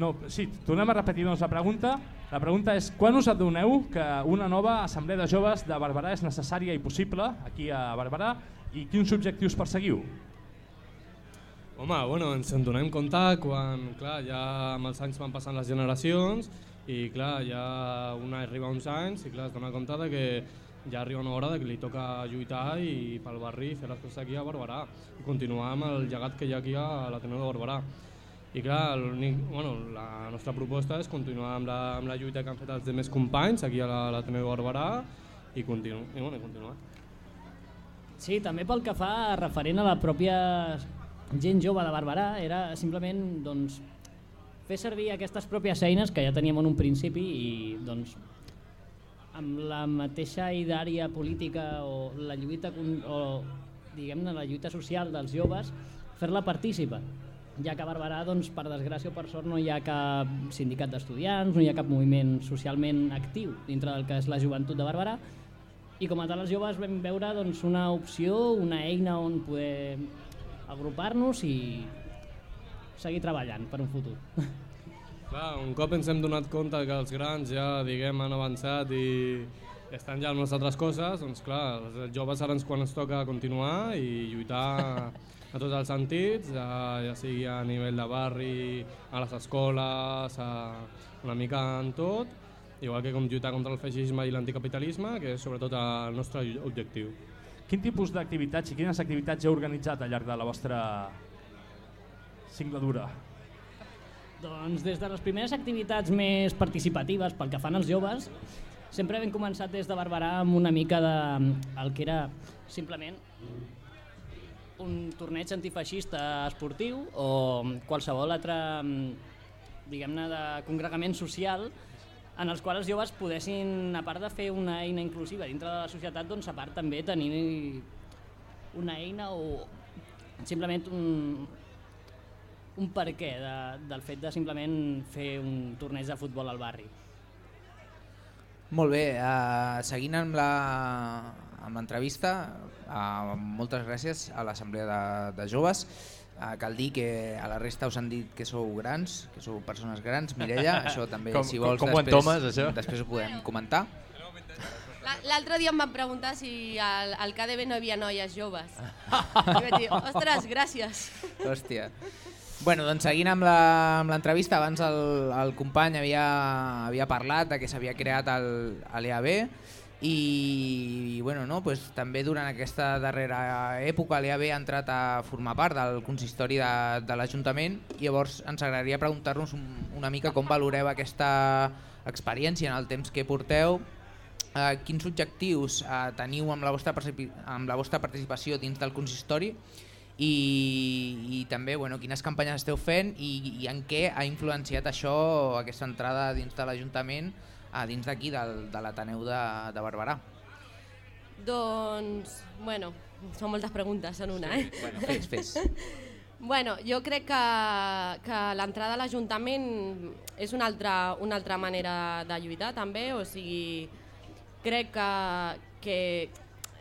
No, sí, tornem a repetir doncs, la pregunta. La pregunta és quan us adoneu que una nova assemblea de joves de Barberà és necessària i possible aquí a Barberà i quins objectius perseguiu?
Home, bueno, ens en donem compte quan, clar, ja amb els anys van passant les generacions i clar, ja una arriba a uns anys i clar, es dona compte de que ja arriba una hora de que li toca lluitar i pel barri fer les coses aquí a Barberà i continuar amb el llegat que hi ha aquí a l'Ateneu de Barberà. I clar, bueno, la nostra proposta és continuar amb la, amb la lluita que han fet els demés companys aquí a la- l'Ateneu de Barberà i, continu, i, bueno, i continuar.
Sí, també pel que fa referent a la pròpia gent jove de Barberà, era simplement doncs, fer servir aquestes pròpies eines que ja teníem en un principi i doncs, amb la mateixa idària política o la lluita o diguem-ne la lluita social dels joves, fer-la partícipa ja que a Barberà, doncs, per desgràcia o per sort, no hi ha cap sindicat d'estudiants, no hi ha cap moviment socialment actiu dintre del que és la joventut de Barberà, i com a tal els joves vam veure doncs, una opció, una eina on poder agrupar-nos i seguir treballant per un futur.
Clar, un cop ens hem donat compte que els grans ja diguem han avançat i estan ja amb les altres coses, doncs clar, els joves ara ens quan ens toca continuar i lluitar a tots els sentits, ja, ja sigui a nivell de barri, a les escoles, a, una mica en tot, igual que com lluitar contra el feixisme i l'anticapitalisme, que és sobretot el nostre objectiu.
Quin tipus d'activitats i quines activitats heu organitzat al llarg de la vostra singladura?
Doncs des de les primeres activitats més participatives pel que fan els joves, sempre hem començat des de Barberà amb una mica de el que era simplement un torneig antifeixista esportiu o qualsevol altre diguem-ne de congregament social en els quals els joves poguessin, a part de fer una eina inclusiva dintre de la societat, doncs a part també tenir una eina o simplement un, un per què de, del fet de simplement fer un torneig de futbol al barri.
Molt bé, uh, seguint amb la amb l'entrevista, uh, moltes gràcies a l'Assemblea de, de Joves. Uh, cal dir que a la resta us han dit que sou grans, que sou persones grans. Mireia, [laughs] això també,
Com-
si
com-
vols,
com ho
després,
entomes, això?
després ho podem comentar.
La- L'altre dia em van preguntar si al, al KDB no hi havia noies joves. [laughs] I vaig dir, ostres, gràcies.
Hòstia. Bueno, doncs seguint amb la- amb l'entrevista, abans el, el company havia, havia parlat de que s'havia creat l'EAB i, i bueno, no, pues, també durant aquesta darrera època l'EAB ha entrat a formar part del consistori de, de l'Ajuntament. I llavors ens agradaria preguntar-nos un, una mica com valoreu aquesta experiència en el temps que porteu. Eh, quins objectius eh, teniu amb la, vostra amb la vostra participació dins del consistori? I, i també bueno, quines campanyes esteu fent i, i en què ha influenciat això, aquesta entrada dins de l'Ajuntament, a dins d'aquí, del- de l'Ateneu de, de Barberà.
Doncs, bueno, són moltes preguntes en una, eh?
Bueno, fes, fes. [laughs]
Bueno, jo crec que, que l'entrada a l'Ajuntament és una altra, una altra manera de lluitar també, o sigui, crec que, que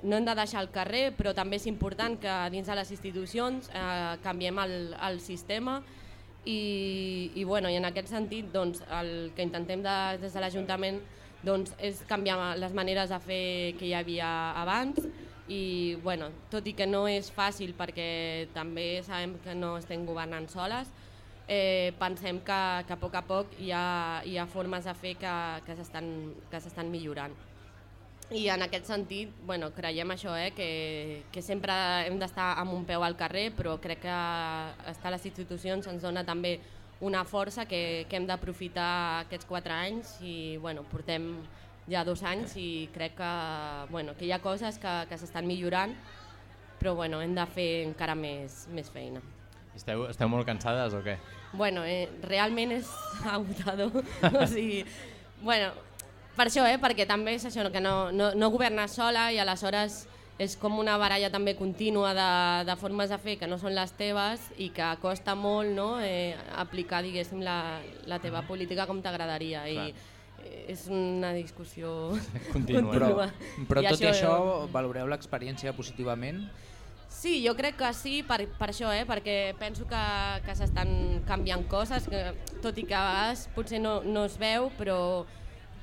no hem de deixar el carrer, però també és important que dins de les institucions eh, canviem el, el sistema i, i, bueno, i en aquest sentit doncs, el que intentem de, des de l'Ajuntament doncs, és canviar les maneres de fer que hi havia abans i bueno, tot i que no és fàcil perquè també sabem que no estem governant soles, eh, pensem que, que a poc a poc hi ha, hi ha formes de fer que, que s'estan millorant. I en aquest sentit, bueno, creiem això, eh, que, que sempre hem d'estar amb un peu al carrer, però crec que estar a les institucions ens dona també una força que, que hem d'aprofitar aquests quatre anys i bueno, portem ja dos anys i crec que, bueno, que hi ha coses que, que s'estan millorant, però bueno, hem de fer encara més, més feina.
Esteu, esteu molt cansades o què?
Bueno, eh, realment és [laughs] agotador. o sigui, bueno, per això, eh, perquè també és això, que no, no, no governes sola i aleshores és com una baralla també contínua de, de formes de fer que no són les teves i que costa molt no, eh, aplicar diguéssim la, la teva política com t'agradaria i és una discussió [laughs]
Però, però tot i això,
eh,
valoreu l'experiència positivament?
Sí, jo crec que sí, per, per això, eh? perquè penso que, que s'estan canviant coses, que, tot i que a vegades potser no, no es veu, però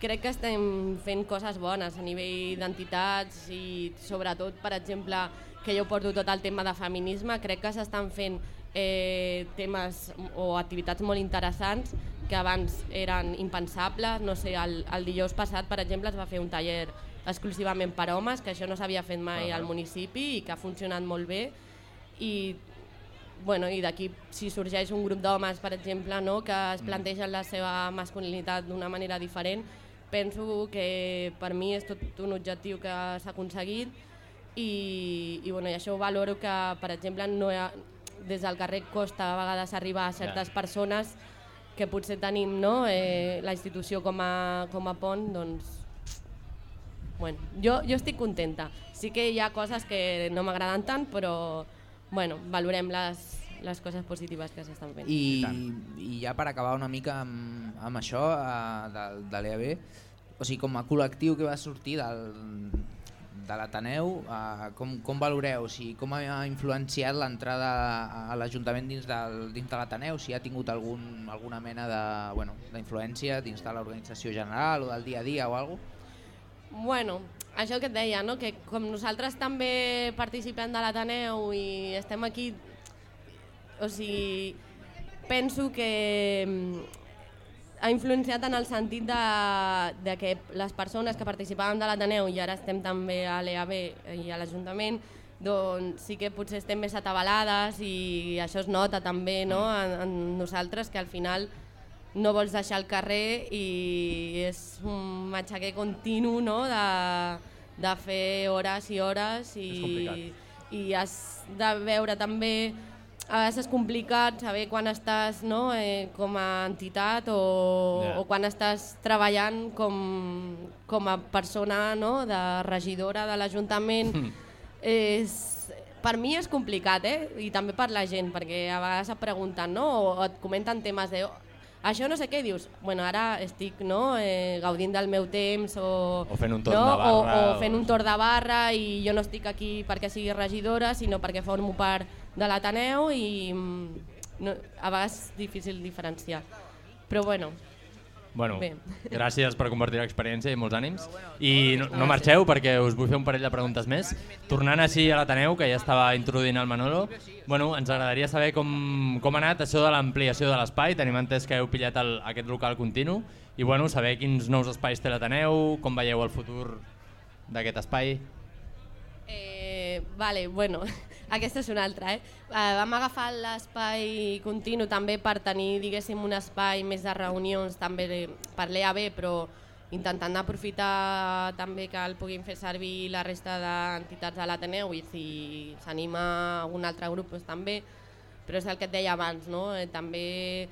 crec que estem fent coses bones a nivell d'entitats i sobretot, per exemple, que jo porto tot el tema de feminisme, crec que s'estan fent eh, temes o activitats molt interessants que abans eren impensables. No sé, el, el dijous passat, per exemple, es va fer un taller exclusivament per homes, que això no s'havia fet mai
Ahà.
al municipi i que ha funcionat molt bé. I bueno, i d'aquí si sorgeix un grup d'homes, per exemple, no, que es plantegen la seva masculinitat d'una manera diferent, penso que per mi és tot un objectiu que s'ha aconseguit i, i, bueno, i això ho valoro que, per exemple, no ha, des del carrer costa a vegades arribar a certes
Ja.
persones que potser tenim no, eh, la institució com a, com a pont, doncs bueno, jo, jo estic contenta. Sí que hi ha coses que no m'agraden tant, però bueno, valorem les, les coses positives que s'estan fent.
I, I ja per acabar una mica amb, amb això uh, de, de l'EAB, o sigui, com a col·lectiu que va sortir del, de l'Ateneu, uh, com, com valoreu? O sigui, com ha influenciat l'entrada a l'Ajuntament dins, del, dins de l'Ateneu? Si ha tingut algun, alguna mena de, bueno, d'influència dins de l'organització general o del dia a dia o alguna cosa?
Bueno, això que et deia, no? que com nosaltres també participem de l'Ateneu i estem aquí, o sigui, penso que mm, ha influenciat en el sentit de, de que les persones que participàvem de l'Ateneu i ara estem també a l'EAB i a l'Ajuntament, doncs sí que potser estem més atabalades i això es nota també no? en, en nosaltres que al final no vols deixar el carrer i és un matxaquer continu no? de, de fer hores i hores i, i has de veure també a vegades és complicat saber quan estàs no, eh, com a entitat o,
Ja.
o quan estàs treballant com, com a persona no, de regidora de l'Ajuntament. és, per mi és complicat, eh? i també per la gent, perquè a vegades et pregunten no? o et comenten temes de això no sé què, dius, bueno, ara estic no, eh, gaudint del meu temps o,
O fent un torn
no?
de barra,
o, o
o-
fent un torn de barra i jo no estic aquí perquè sigui regidora, sinó perquè formo part de l'Ateneu i mm, no, a vegades és difícil diferenciar. Però bueno,
Bueno,
Bé.
gràcies per compartir l'experiència i molts ànims. I no, no marxeu perquè us vull fer un parell de preguntes més. Tornant així a l'Ateneu, que ja estava introduint el Manolo, bueno, ens agradaria saber com, com ha anat això de l'ampliació de l'espai. Tenim entès que heu pillat el, aquest local continu i bueno, saber quins nous espais té l'Ateneu, com veieu el futur d'aquest espai.
Eh, vale, bueno, aquesta és una altra. Eh? Eh, vam agafar l'espai continu també per tenir, diguéssim, un espai més de reunions també per l'EAB, però intentant aprofitar també que el puguin fer servir la resta d'entitats de l'Ateneu i si s'anima un altre grup doncs, també, però és el que et deia abans, no? Eh, també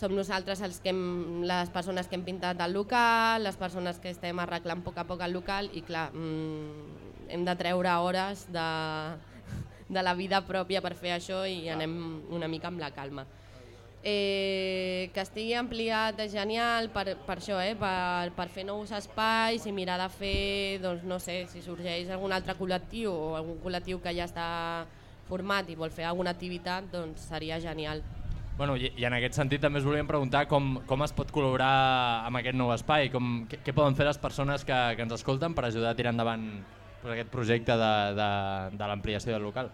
som nosaltres els que hem, les persones que hem pintat el local, les persones que estem arreglant a poc a poc el local i clar, mm, hem de treure hores de, de la vida pròpia per fer això i anem una mica amb la calma. Eh, que estigui ampliat és genial per, per això, eh? per, per fer nous espais i mirar de fer, doncs, no sé, si sorgeix algun altre col·lectiu o algun col·lectiu que ja està format i vol fer alguna activitat, doncs seria genial.
Bueno, i, I en aquest sentit també us volíem preguntar com, com es pot col·laborar amb aquest nou espai, com, què, què poden fer les persones que, que ens escolten per ajudar a tirar endavant pues, aquest projecte de, de, de l'ampliació del local.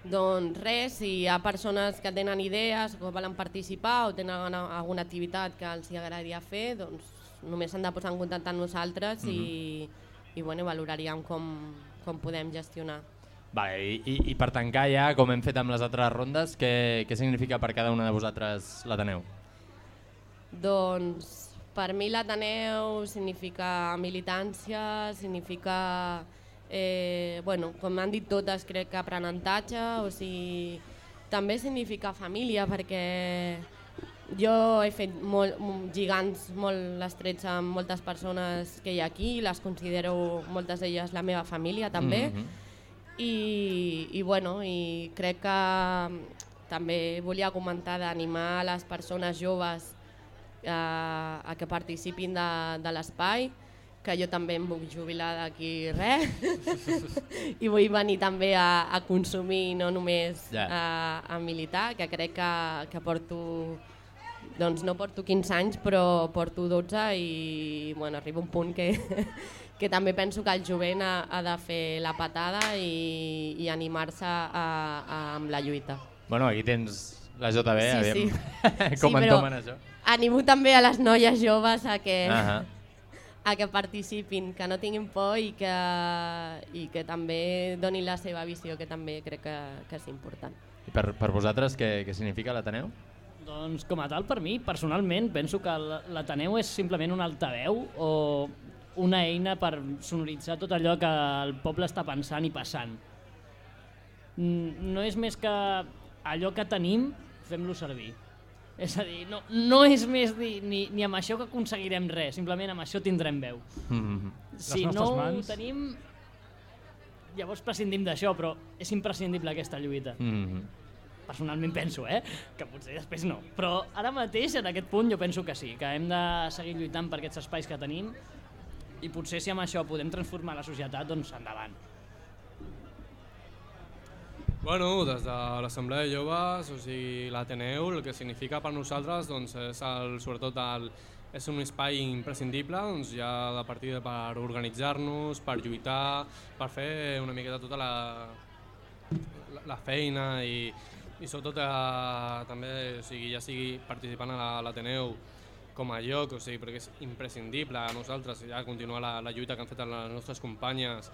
Doncs res, si hi ha persones que tenen idees o volen participar o tenen alguna, activitat que els agradaria fer, doncs només s'han de posar en contacte amb nosaltres i, i bueno, valoraríem com, com podem gestionar.
Vale, i, i, I per tancar ja, com hem fet amb les altres rondes, què, què significa per cada una de vosaltres l'Ateneu?
Doncs per mi l'Ateneu significa militància, significa, eh, bueno, com han dit totes, crec que aprenentatge, o sigui, també significa família perquè jo he fet molt, gigants molt estrets amb moltes persones que hi ha aquí, les considero moltes d'elles la meva família també,
Mhm.
i, i, bueno, i crec que mm, també volia comentar d'animar les persones joves eh, a que participin de, de l'espai, que jo també em vull jubilar d'aquí res [laughs] i vull venir també a, a consumir no només
Ja.
a, a militar, que crec que, que porto doncs no porto 15 anys però porto 12 i bueno, arriba un punt que, [laughs] que també penso que el jovent ha, ha de fer la patada i, i animar-se amb la lluita.
Bueno, aquí tens la JB,
Sí,
aviam
sí. [laughs]
com
Sí,
entomen això.
Animo també a les noies joves a que,
Ahà.
A que participin, que no tinguin por i que, i que també donin la seva visió, que també crec que, que és important.
I per, per vosaltres, què, què significa l'Ateneu?
Doncs com a tal, per mi, personalment, penso que l'Ateneu és simplement un altaveu o una eina per sonoritzar tot allò que el poble està pensant i passant. Mm, No és més que allò que tenim, fem-lo servir. És a dir, no, no és més dir, ni, ni amb això que aconseguirem res, simplement amb això tindrem veu.
Mm
Si
Les
no
nostres
ho
mans.
tenim, llavors prescindim d'això, però és imprescindible aquesta lluita.
-hmm.
Personalment penso, eh? Que potser després no. Però ara mateix, en aquest punt, jo penso que sí, que hem de seguir lluitant per aquests espais que tenim i potser si amb això podem transformar la societat, doncs endavant.
Bueno, des de l'Assemblea de Joves, o sigui, l'Ateneu, el que significa per nosaltres doncs, és el, sobretot el, és un espai imprescindible doncs, ja de partida per organitzar-nos, per lluitar, per fer una miqueta tota la, la, la feina i, i sobretot eh, també o sigui, ja sigui participant a a l'Ateneu com a lloc, o sigui, perquè és imprescindible a nosaltres ja continuar la, la lluita que han fet les nostres companyes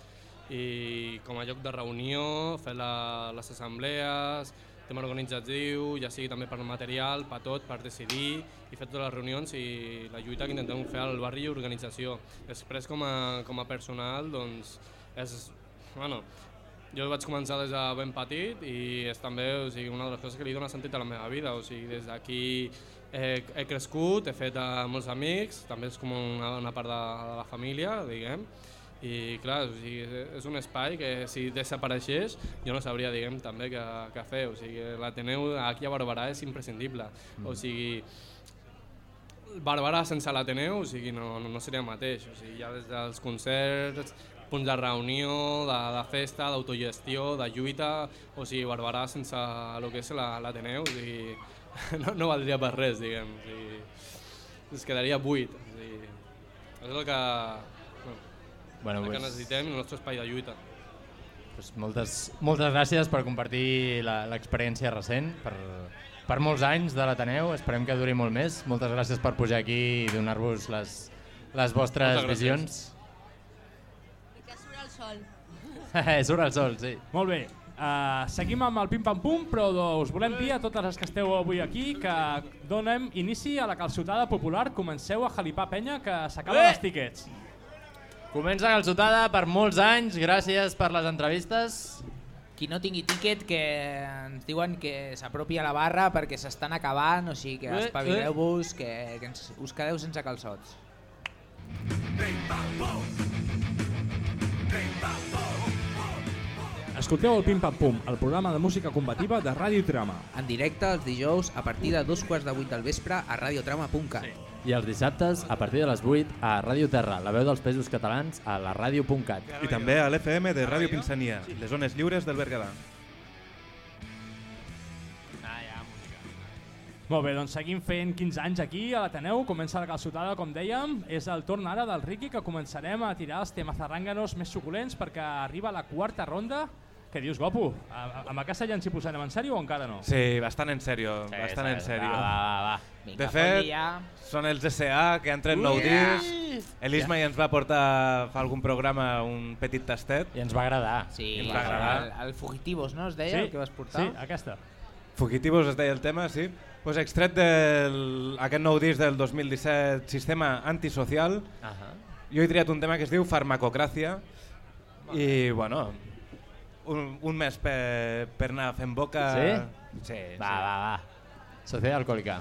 i com a lloc de reunió, fer la, les assemblees, tema organitzatiu, ja sigui també per material, per tot, per decidir i fer totes les reunions i la lluita que intentem fer al barri i organització. Després com a, com a personal, doncs, és, bueno, jo vaig començar des de ben petit i és també o sigui, una de les coses que li dona sentit a la meva vida. O sigui, des d'aquí he, he crescut, he fet eh, molts amics, també és com una, una part de, de la família, diguem, i clar, o sigui, és un espai que si desapareixés jo no sabria, diguem, també què, què fer. O sigui, l'Ateneu aquí a Barberà és imprescindible. O sigui, Barberà sense l'Ateneu, o sigui, no, no, no seria el mateix. O sigui, ja des dels concerts, punts de reunió, de, de festa, d'autogestió, de lluita, o sigui, Barberà sense el que és la- l'Ateneu, o sigui, [laughs] no, no valdria per res, diguem. O sigui, es quedaria buit. O sigui, és el que, bueno, el que
pues-
necessitem i el nostre espai de lluita.
Pues moltes, moltes gràcies per compartir la- l'experiència recent, per, per molts anys de l'Ateneu, esperem que duri molt més. Moltes gràcies per pujar aquí i donar-vos les, les vostres visions.
I que surt el sol. [laughs]
Surt el sol, sí.
Molt bé. Uh, seguim amb el pim-pam-pum, però us volem dir a totes les que esteu avui aquí que donem inici a la calçotada popular. Comenceu a jalipar penya, que s'acaben
Eh!
els tíquets.
Comença calçotada per molts anys, gràcies per les entrevistes.
Qui no tingui tíquet que ens diuen que s'apropi a la barra perquè s'estan acabant, o sigui que
Eh,
espavileu-vos, que, que ens, us quedeu sense calçots.
Escolteu el Pim Pam Pum, el programa de música combativa de Ràdio Trama.
En directe els dijous a partir de dos quarts de vuit del vespre a radiotrama.cat.
I els dissabtes, a partir de les 8, a Ràdio Terra, la veu dels pesos catalans, a la ràdio.cat.
I també a l'FM de Ràdio Pinsania, les zones lliures del Berguedà.
Molt bé, doncs seguim fent 15 anys aquí a l'Ateneu, comença la calçotada, com dèiem. És el torn ara del Riqui que començarem a tirar els temes zarranganos més suculents perquè arriba la quarta ronda. Què dius, a- Amb aquesta ja ens hi posarem en sèrio o encara no?
Sí, bastant en sèrio,
Sí,
bastant
sí,
en sèrio.
va, va, va.
Vinga,
de fet,
ja.
són els SA que han tret nou
Ui!
discs. L'Isma ja ens va portar fa algun programa un petit tastet.
I ens va agradar.
Sí,
I ens va agradar.
el, el Fugitivos, no? Es deia,
Sí,
el que vas portar?
Sí, aquesta.
Fugitivos es deia el tema, sí. Pues extret d'aquest nou disc del 2017, Sistema Antisocial,
Ahà.
jo he triat un tema que es diu Farmacocràcia i, bueno, un, un mes per, per anar fent boca...
Sí?
Sí,
Va,
sí.
va, va. Sociedad alcohólica.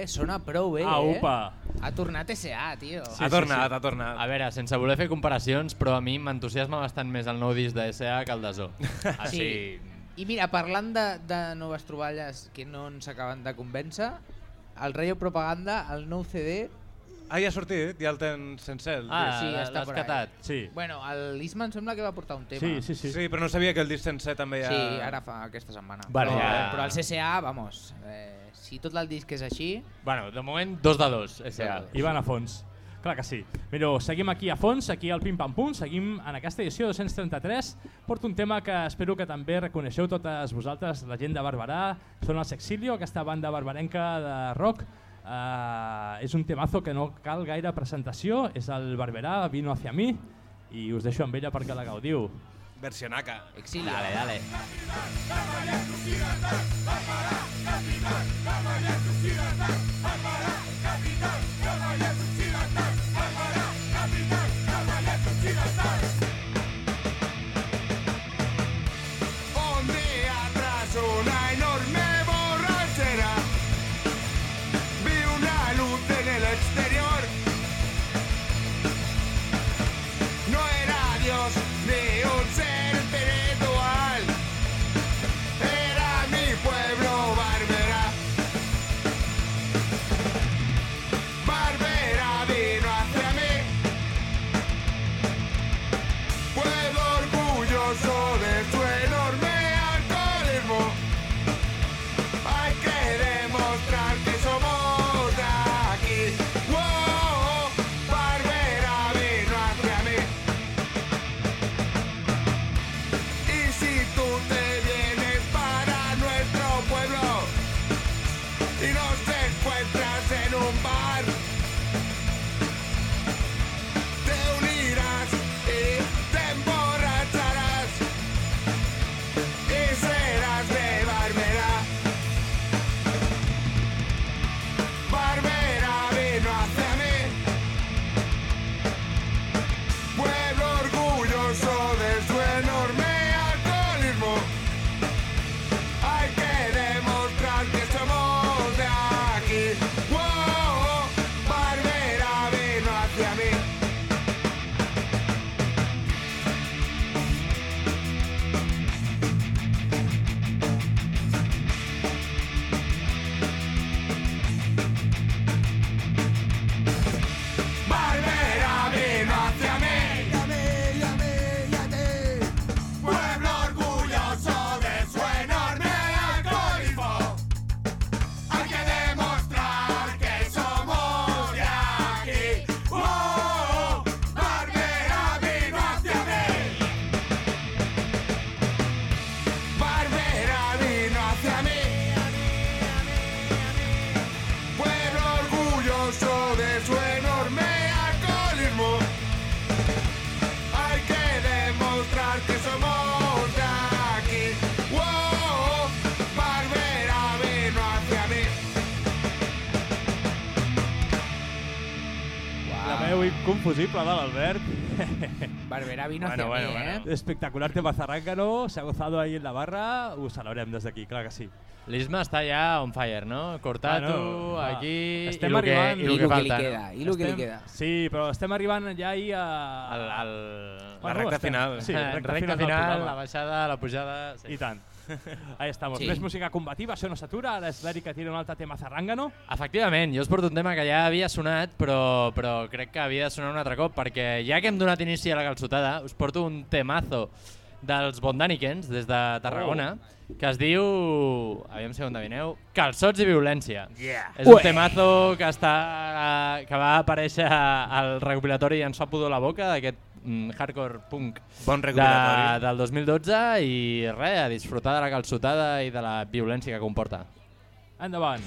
Eh? Sona prou bé,
Ah,
eh? Ha tornat SA, tio.
Ha tornat, ha tornat.
A veure, sense voler fer comparacions, però a mi m'entusiasma bastant més el nou disc de S.A. que el de Zo. [laughs] Així...
Sí. I mira, parlant de, de noves troballes que no ens acaben de convèncer, el Radio Propaganda, el nou CD...
Ah, ja ha sortit, ja el tens sencer. el
Ah,
sí, està por ahí.
Sí.
Bueno, l'Isma em sembla que va portar un tema.
Sí, sí, sí.
Sí, però no sabia que el disc sencer també ja...
Sí, ara fa aquesta setmana.
Vale,
però,
ja.
però el CCA, vamos, eh, si tot el disc és així...
Bueno, de moment, dos de dos, S.A.
I van a fons. Clar que sí. Mireu, seguim aquí a fons, aquí al Pim Pam Pum, seguim en aquesta edició 233. Porto un tema que espero que també reconeixeu totes vosaltres, la gent de Barberà. Són els Exilio, aquesta banda barbarenca de rock. Uh, és un temazo que no cal gaire presentació, és el Barberà, Vino hacia mi, i us deixo amb ella perquè la gaudiu.
Versionaca.
Exilio.
Dale, dale.
Un
veu inconfusible de l'Albert. [laughs]
Barberà vino hacia mí, eh?
Espectacular tema zarrángano, se ha gozado ahí en la barra, ho celebrem des d'aquí, clar que sí.
L'Isma està ja on fire, no? Cortatu,
Bueno,
aquí...
estem
i lo que,
arribant-
i lo que
que
falta.
li queda, i lo que li
Estem-
queda.
Sí, però estem arribant ja ahir a...
El, el...
La recta
estem-
final.
Sí,
recta,
recta,
recta
final,
final, la baixada, la pujada... Sí.
I tant. Ahí estamos.
Sí.
Més música combativa, això no s'atura. Ara és l'Eric que tira un altre tema zarrangano.
Efectivament, jo us porto un tema que ja havia sonat, però, però crec que havia de sonar un altre cop, perquè ja que hem donat inici a la calçotada, us porto un temazo dels Bondanikens, des de Tarragona,
Oh.
que es diu, aviam si ho endevineu, Calçots i violència.
Yeah.
És un
Ué.
temazo que, està, que va aparèixer al recopilatori Ens fa pudor la boca, d'aquest hardcore punk
Bon
de, del 2012 i res, a disfrutar de la calçotada i de la violència que comporta.
Endavant.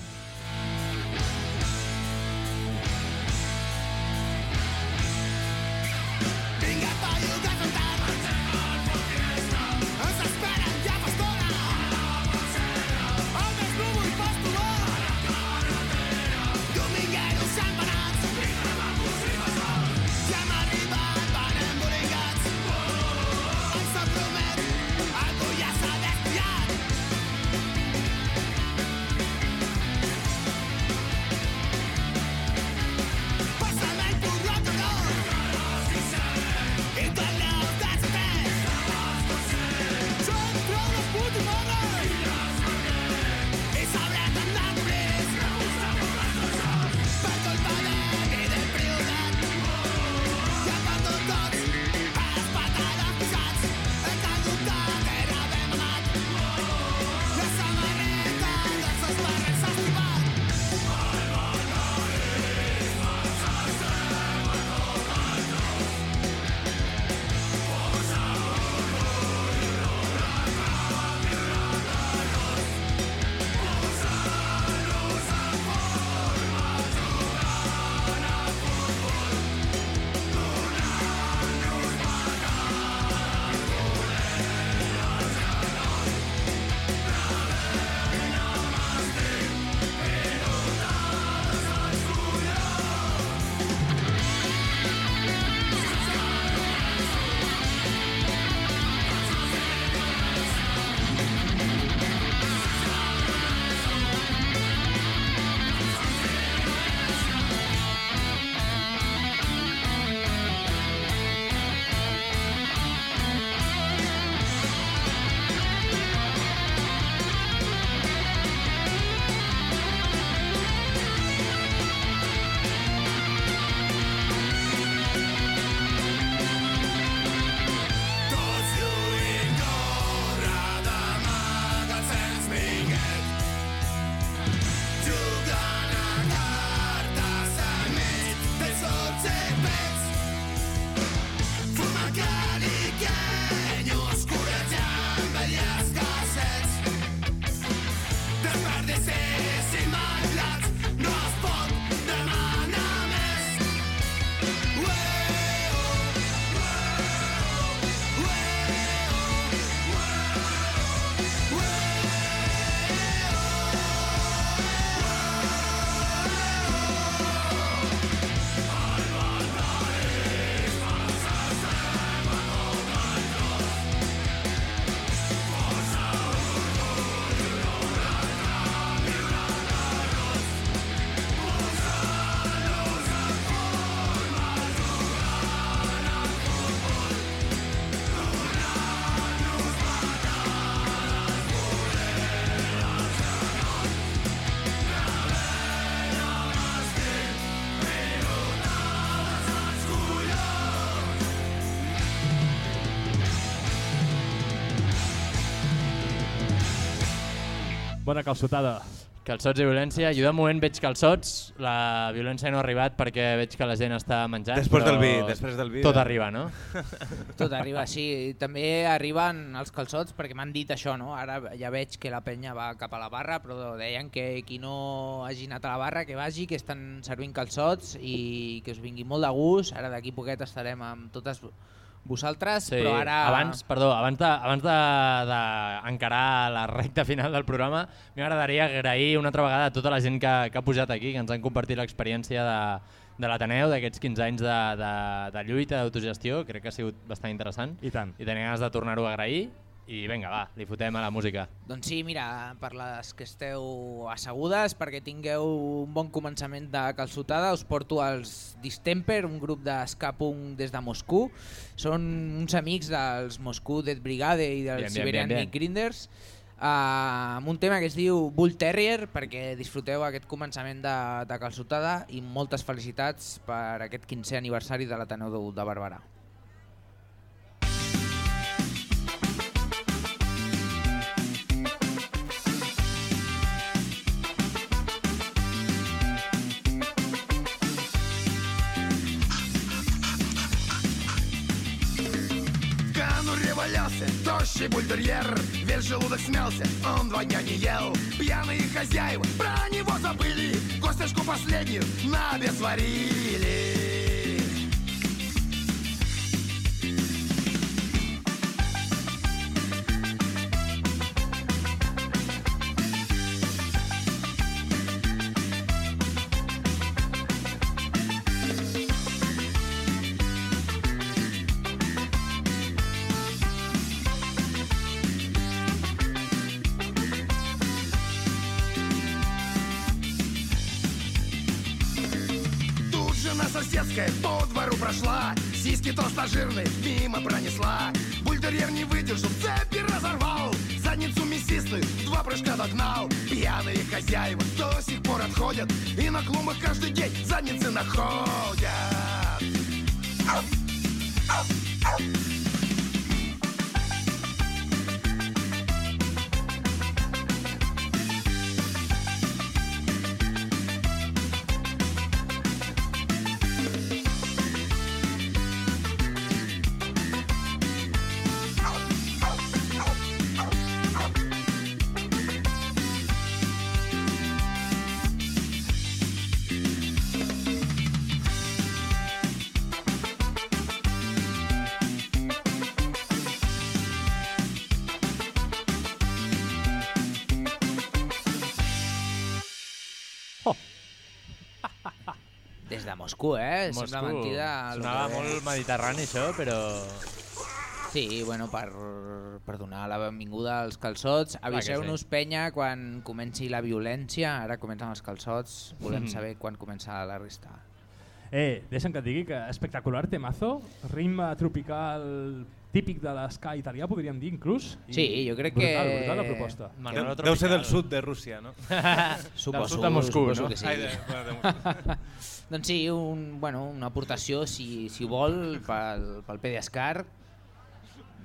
Bona calçotada.
Calçots i violència. Jo de moment veig calçots, la violència no ha arribat perquè veig que la gent està menjant.
Després del vi, després del vi,
Tot
eh?
arriba, no? [laughs]
Tot arriba, sí. També arriben els calçots perquè m'han dit això, no? Ara ja veig que la penya va cap a la barra, però deien que qui no hagi anat a la barra, que vagi, que estan servint calçots i que us vingui molt de gust. Ara d'aquí poquet estarem amb totes vosaltres,
Sí,
però ara...
abans, perdó, abans de, abans de, de encarar la recta final del programa, m'agradaria agrair una altra vegada a tota la gent que, que ha pujat aquí, que ens han compartit l'experiència de, de l'Ateneu, d'aquests 15 anys de, de, de lluita, d'autogestió, crec que ha sigut bastant interessant.
I tant.
I tenia ganes de tornar-ho a agrair, i vinga, va, li fotem a la música.
Doncs sí, mira, per les que esteu assegudes, perquè tingueu un bon començament de calçotada, us porto els Distemper, un grup d'escapung des de Moscou. Són uns amics dels Moscou Dead Brigade i dels
Bien, bien,
Siberian
bien, bien.
Nick Grinders, uh, amb un tema que es diu Bull Terrier, perquè disfruteu aquest començament de, de calçotada i moltes felicitats per aquest 15è aniversari de l'Ateneu de, de Barberà.
Тощий бультерьер, весь желудок смялся Он два дня не ел. Пьяные хозяева про него забыли. Косточку последнюю на обед сварили прошла Сиськи толстожирные мимо пронесла. Бультерьер не выдержал, цепи разорвал. Задницу мясистую два прыжка догнал. Пьяные хозяева до сих пор отходят И на клумбах каждый день задницы находят
Moscou. Sembla mentida.
Sonava
que
molt mediterrani això, però...
Sí, bueno, per, per donar la benvinguda als calçots. Aviseu-nos,
sí.
penya, quan comenci la violència. Ara comencen els calçots. Volem
Mhm.
saber quan comença la resta.
Eh, deixa'm que et digui que espectacular temazo, ritme tropical típic de l'esca italià, podríem dir, inclús.
Sí, jo crec
brutal,
que-
Brutal la proposta.
Deu, deu ser del sud de Rússia, no? [laughs]
Suposo,
de Moscou, no?
que sí.
Ai, de- bueno, de Moscou. [laughs]
doncs sí, un, bueno, una aportació, si, si vol, pel, pel PDSCAR,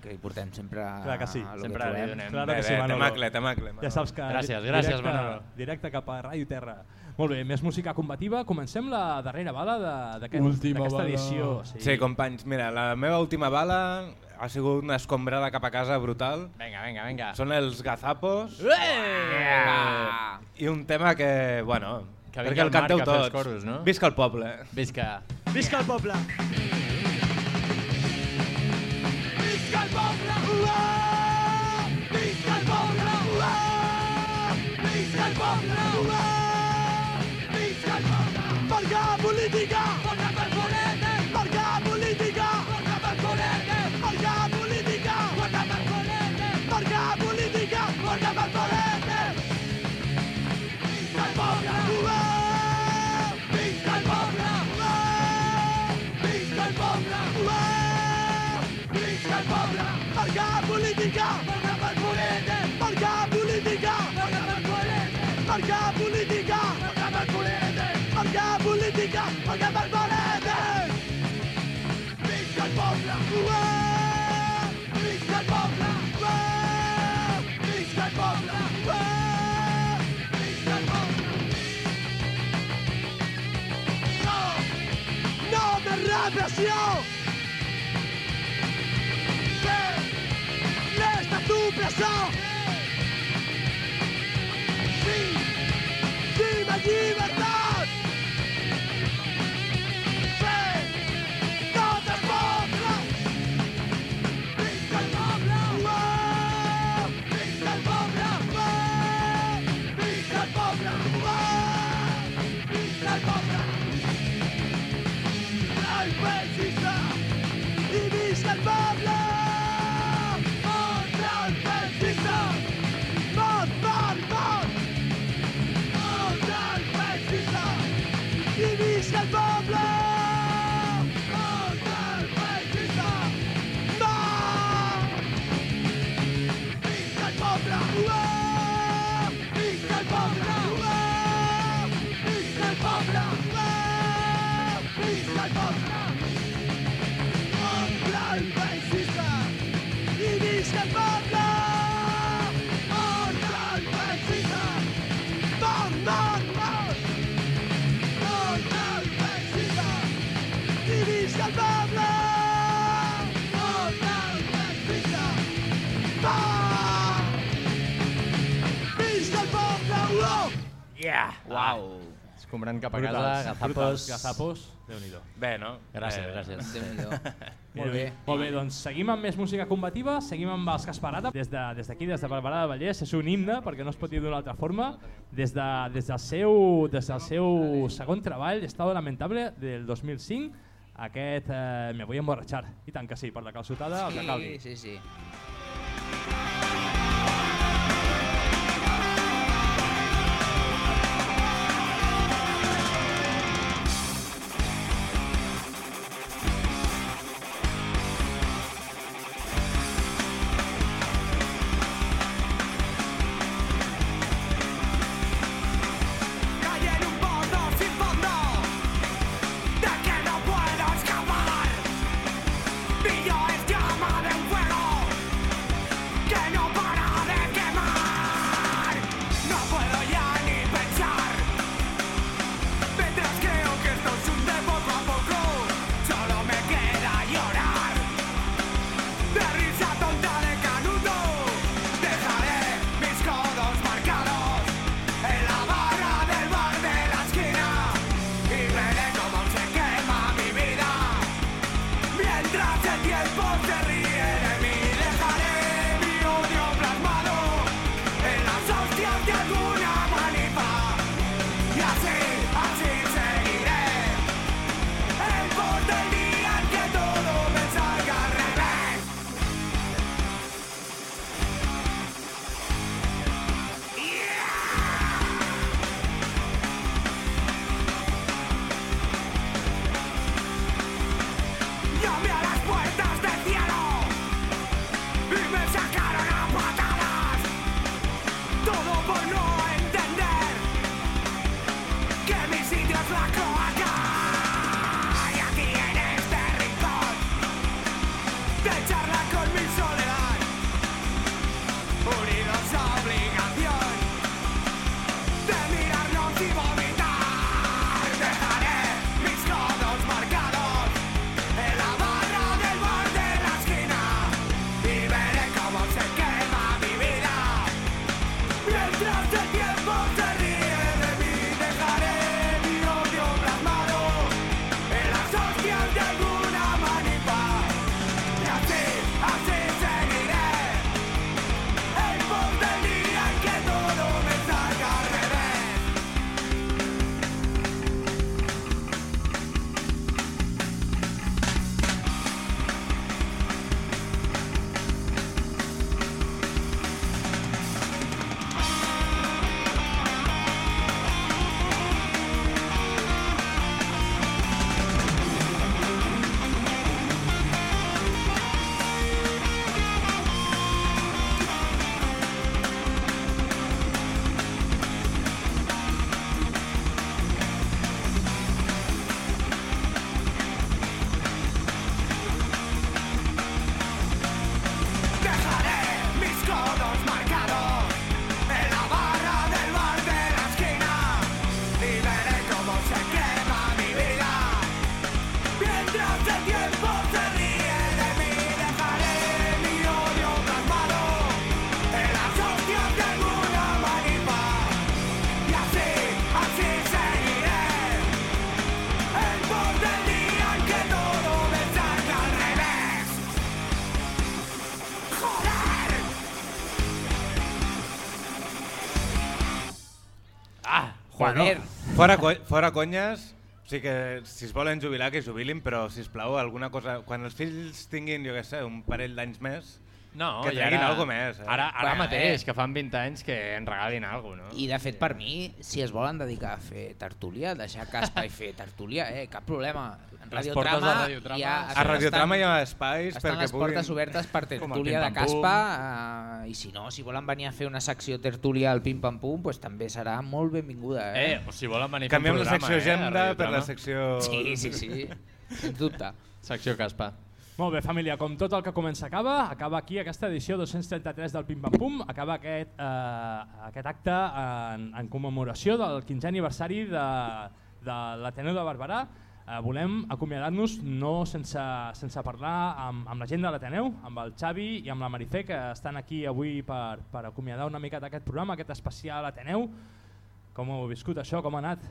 que hi portem sempre
Clar que sí,
lo
sempre
que trobem.
Clar que sí, Manolo.
temacle, temacle,
Ja
Manolo.
saps que...
Gràcies, gràcies,
directe,
Manolo.
Directe cap a Ràdio Terra. Molt bé, més música combativa. Comencem la darrera bala de- d'aquest-
Última
d'aquesta
bala.
edició.
Sí, companys, mira, la meva última bala ha sigut una escombrada cap a casa brutal.
Vinga, vinga, vinga.
Són els gazapos.
Yeah!
I un tema que, bueno,
Que
perquè el
el
canteu
fer els
tots.
coros, no?
Visca el poble.
Visca.
Visca el poble! Visca el poble! Uah! Visca el poble! Uah! Visca el poble! Uah! Visca el poble! Marca política!
remplaçant Si Ah, Uau.
Escombrant cap a casa,
brutals, gazapos. Gazapos, déu nhi
Bé, no?
Gràcies,
eh,
gràcies.
déu
nhi [laughs]
Molt
bé. Molt bé, doncs seguim amb més música combativa, seguim amb els Casparata. Des d'aquí, de, des, des de Barberà de Vallès, és un himne, perquè no es pot dir d'una altra forma. Des, de, des, del seu, des del seu segon treball, Estado Lamentable, del 2005, aquest eh, me voy a emborratxar. I tant que sí, per la calçotada, sí, el que calgui.
Sí, sí, sí.
Joder.
Fora, co fora conyes, o sigui que si es volen jubilar que es jubilin, però si plau alguna cosa... Quan els fills tinguin, jo què sé, un parell d'anys més,
No,
que treguin
ara-
alguna més. Eh?
Ara, ara
Bueno,
mateix,
eh.
que fan 20 anys, que en regalin alguna cosa, no?
I de fet, per mi, si es volen dedicar a fer tertúlia, deixar caspa i fer tertúlia, eh, cap problema. En
Les
Radiotrama,
portes de Radiotrama.
hi ha,
A Radiotrama hi ha espais
estan
perquè
les
puguin-
portes obertes per tertúlia de caspa eh, i si no, si volen venir a fer una secció tertúlia al Pim Pam Pum, pues, també serà molt benvinguda. Eh?
Eh, o si volen venir
Canviem la secció
eh, a
genda per la secció...
Sí, sí, sí, sens dubte.
Secció caspa.
Molt bé, família, com tot el que comença acaba, acaba aquí aquesta edició 233 del Pim Pam Pum, acaba aquest, eh, aquest acte en, en commemoració del 15è aniversari de, de l'Ateneu de Barberà. Eh, volem acomiadar-nos no sense, sense parlar amb, amb la gent de l'Ateneu, amb el Xavi i amb la Marifé, que estan aquí avui per, per acomiadar una mica d'aquest programa, aquest especial Ateneu. Com heu viscut això? Com ha anat?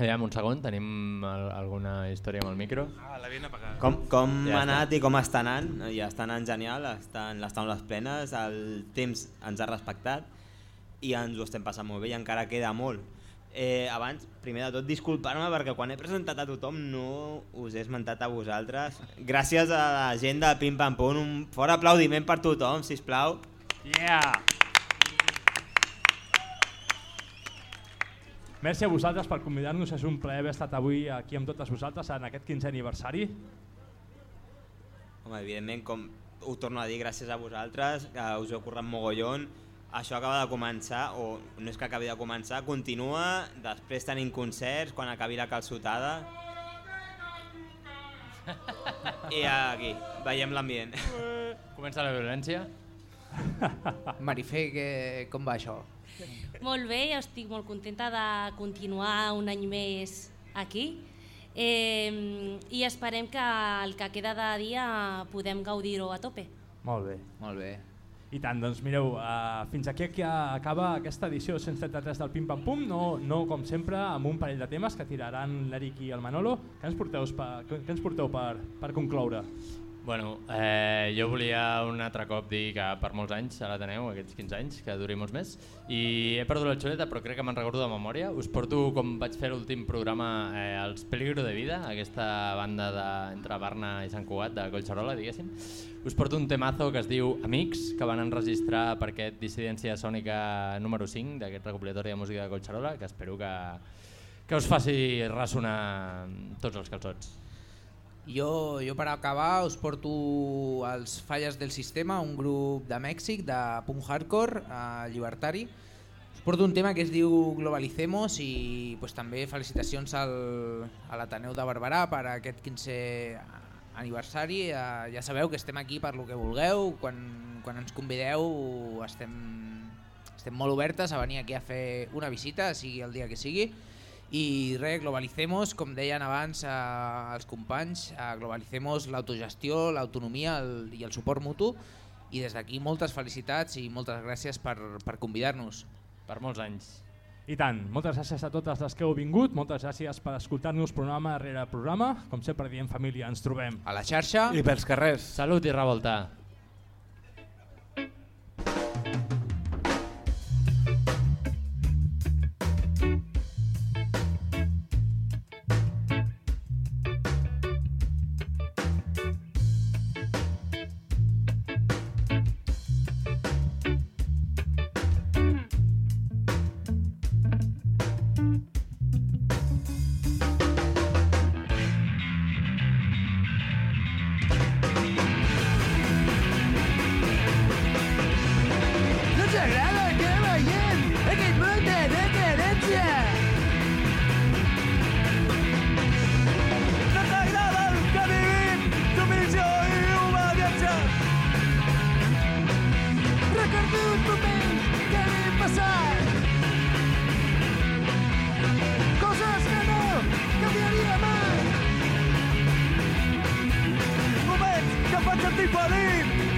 Aviam, un segon, tenim al alguna història amb el micro?
Ah, l'havien apagat.
Com, com
Ja
ha
està.
anat i com està anant? Ja està anant genial, estan les taules plenes, el temps ens ha respectat i ens ho estem passant molt bé i encara queda molt. Eh, abans, primer de tot, disculpar-me perquè quan he presentat a tothom no us he esmentat a vosaltres. Gràcies a la gent de Pim Pam Pum, un fort aplaudiment per tothom, si plau.
Yeah! Merci a vosaltres per convidar-nos, és un plaer haver estat avui aquí amb totes vosaltres en aquest 15è aniversari.
Home, evidentment, com ho torno a dir, gràcies a vosaltres, que us heu currat mogollon. Això acaba de començar, o no és que acabi de començar, continua, després tenim concerts, quan acabi la calçotada. I aquí, veiem l'ambient.
Comença la violència.
Marifé, que, com va això?
Molt bé, jo estic molt contenta de continuar un any més aquí eh, i esperem que el que queda de dia podem gaudir-ho a tope.
Molt bé.
Molt bé.
I tant, doncs mireu, uh, fins aquí que acaba aquesta edició 133 del Pim Pam Pum, no, no com sempre amb un parell de temes que tiraran l'Eric i el Manolo. Què ens porteu per, què ens porteu per, per concloure?
Bueno, eh, jo volia un altre cop dir que per molts anys a l'Ateneu, aquests 15 anys, que duri molts més, i he perdut la xuleta però crec que me'n recordo de memòria. Us porto, com vaig fer l'últim programa, eh, els Peligro de Vida, aquesta banda de, entre Barna i Sant Cugat de Collserola, diguéssim. Us porto un temazo que es diu Amics, que van enregistrar per aquest Dissidència Sònica número 5 d'aquest recopilatori de música de Collserola, que espero que, que us faci ressonar tots els calçots.
Jo, jo per acabar us porto els Falles del Sistema, un grup de Mèxic de punk hardcore eh, llibertari. Us porto un tema que es diu Globalicemos i pues, també felicitacions al, a l'Ateneu de Barberà per aquest 15è aniversari. Eh, ja sabeu que estem aquí per lo que vulgueu, quan, quan ens convideu estem, estem molt obertes a venir aquí a fer una visita, sigui el dia que sigui. I res, globalicemos, com deien abans eh, els companys, eh, globalicemos l'autogestió, l'autonomia i el suport mutu i des d'aquí moltes felicitats i moltes gràcies per, per convidar-nos.
Per molts anys.
I tant, moltes gràcies a totes les que heu vingut, moltes gràcies per escoltar-nos programa rere programa. Com sempre diem família, ens trobem.
A la xarxa.
I pels carrers.
Salut i revolta.
Moments que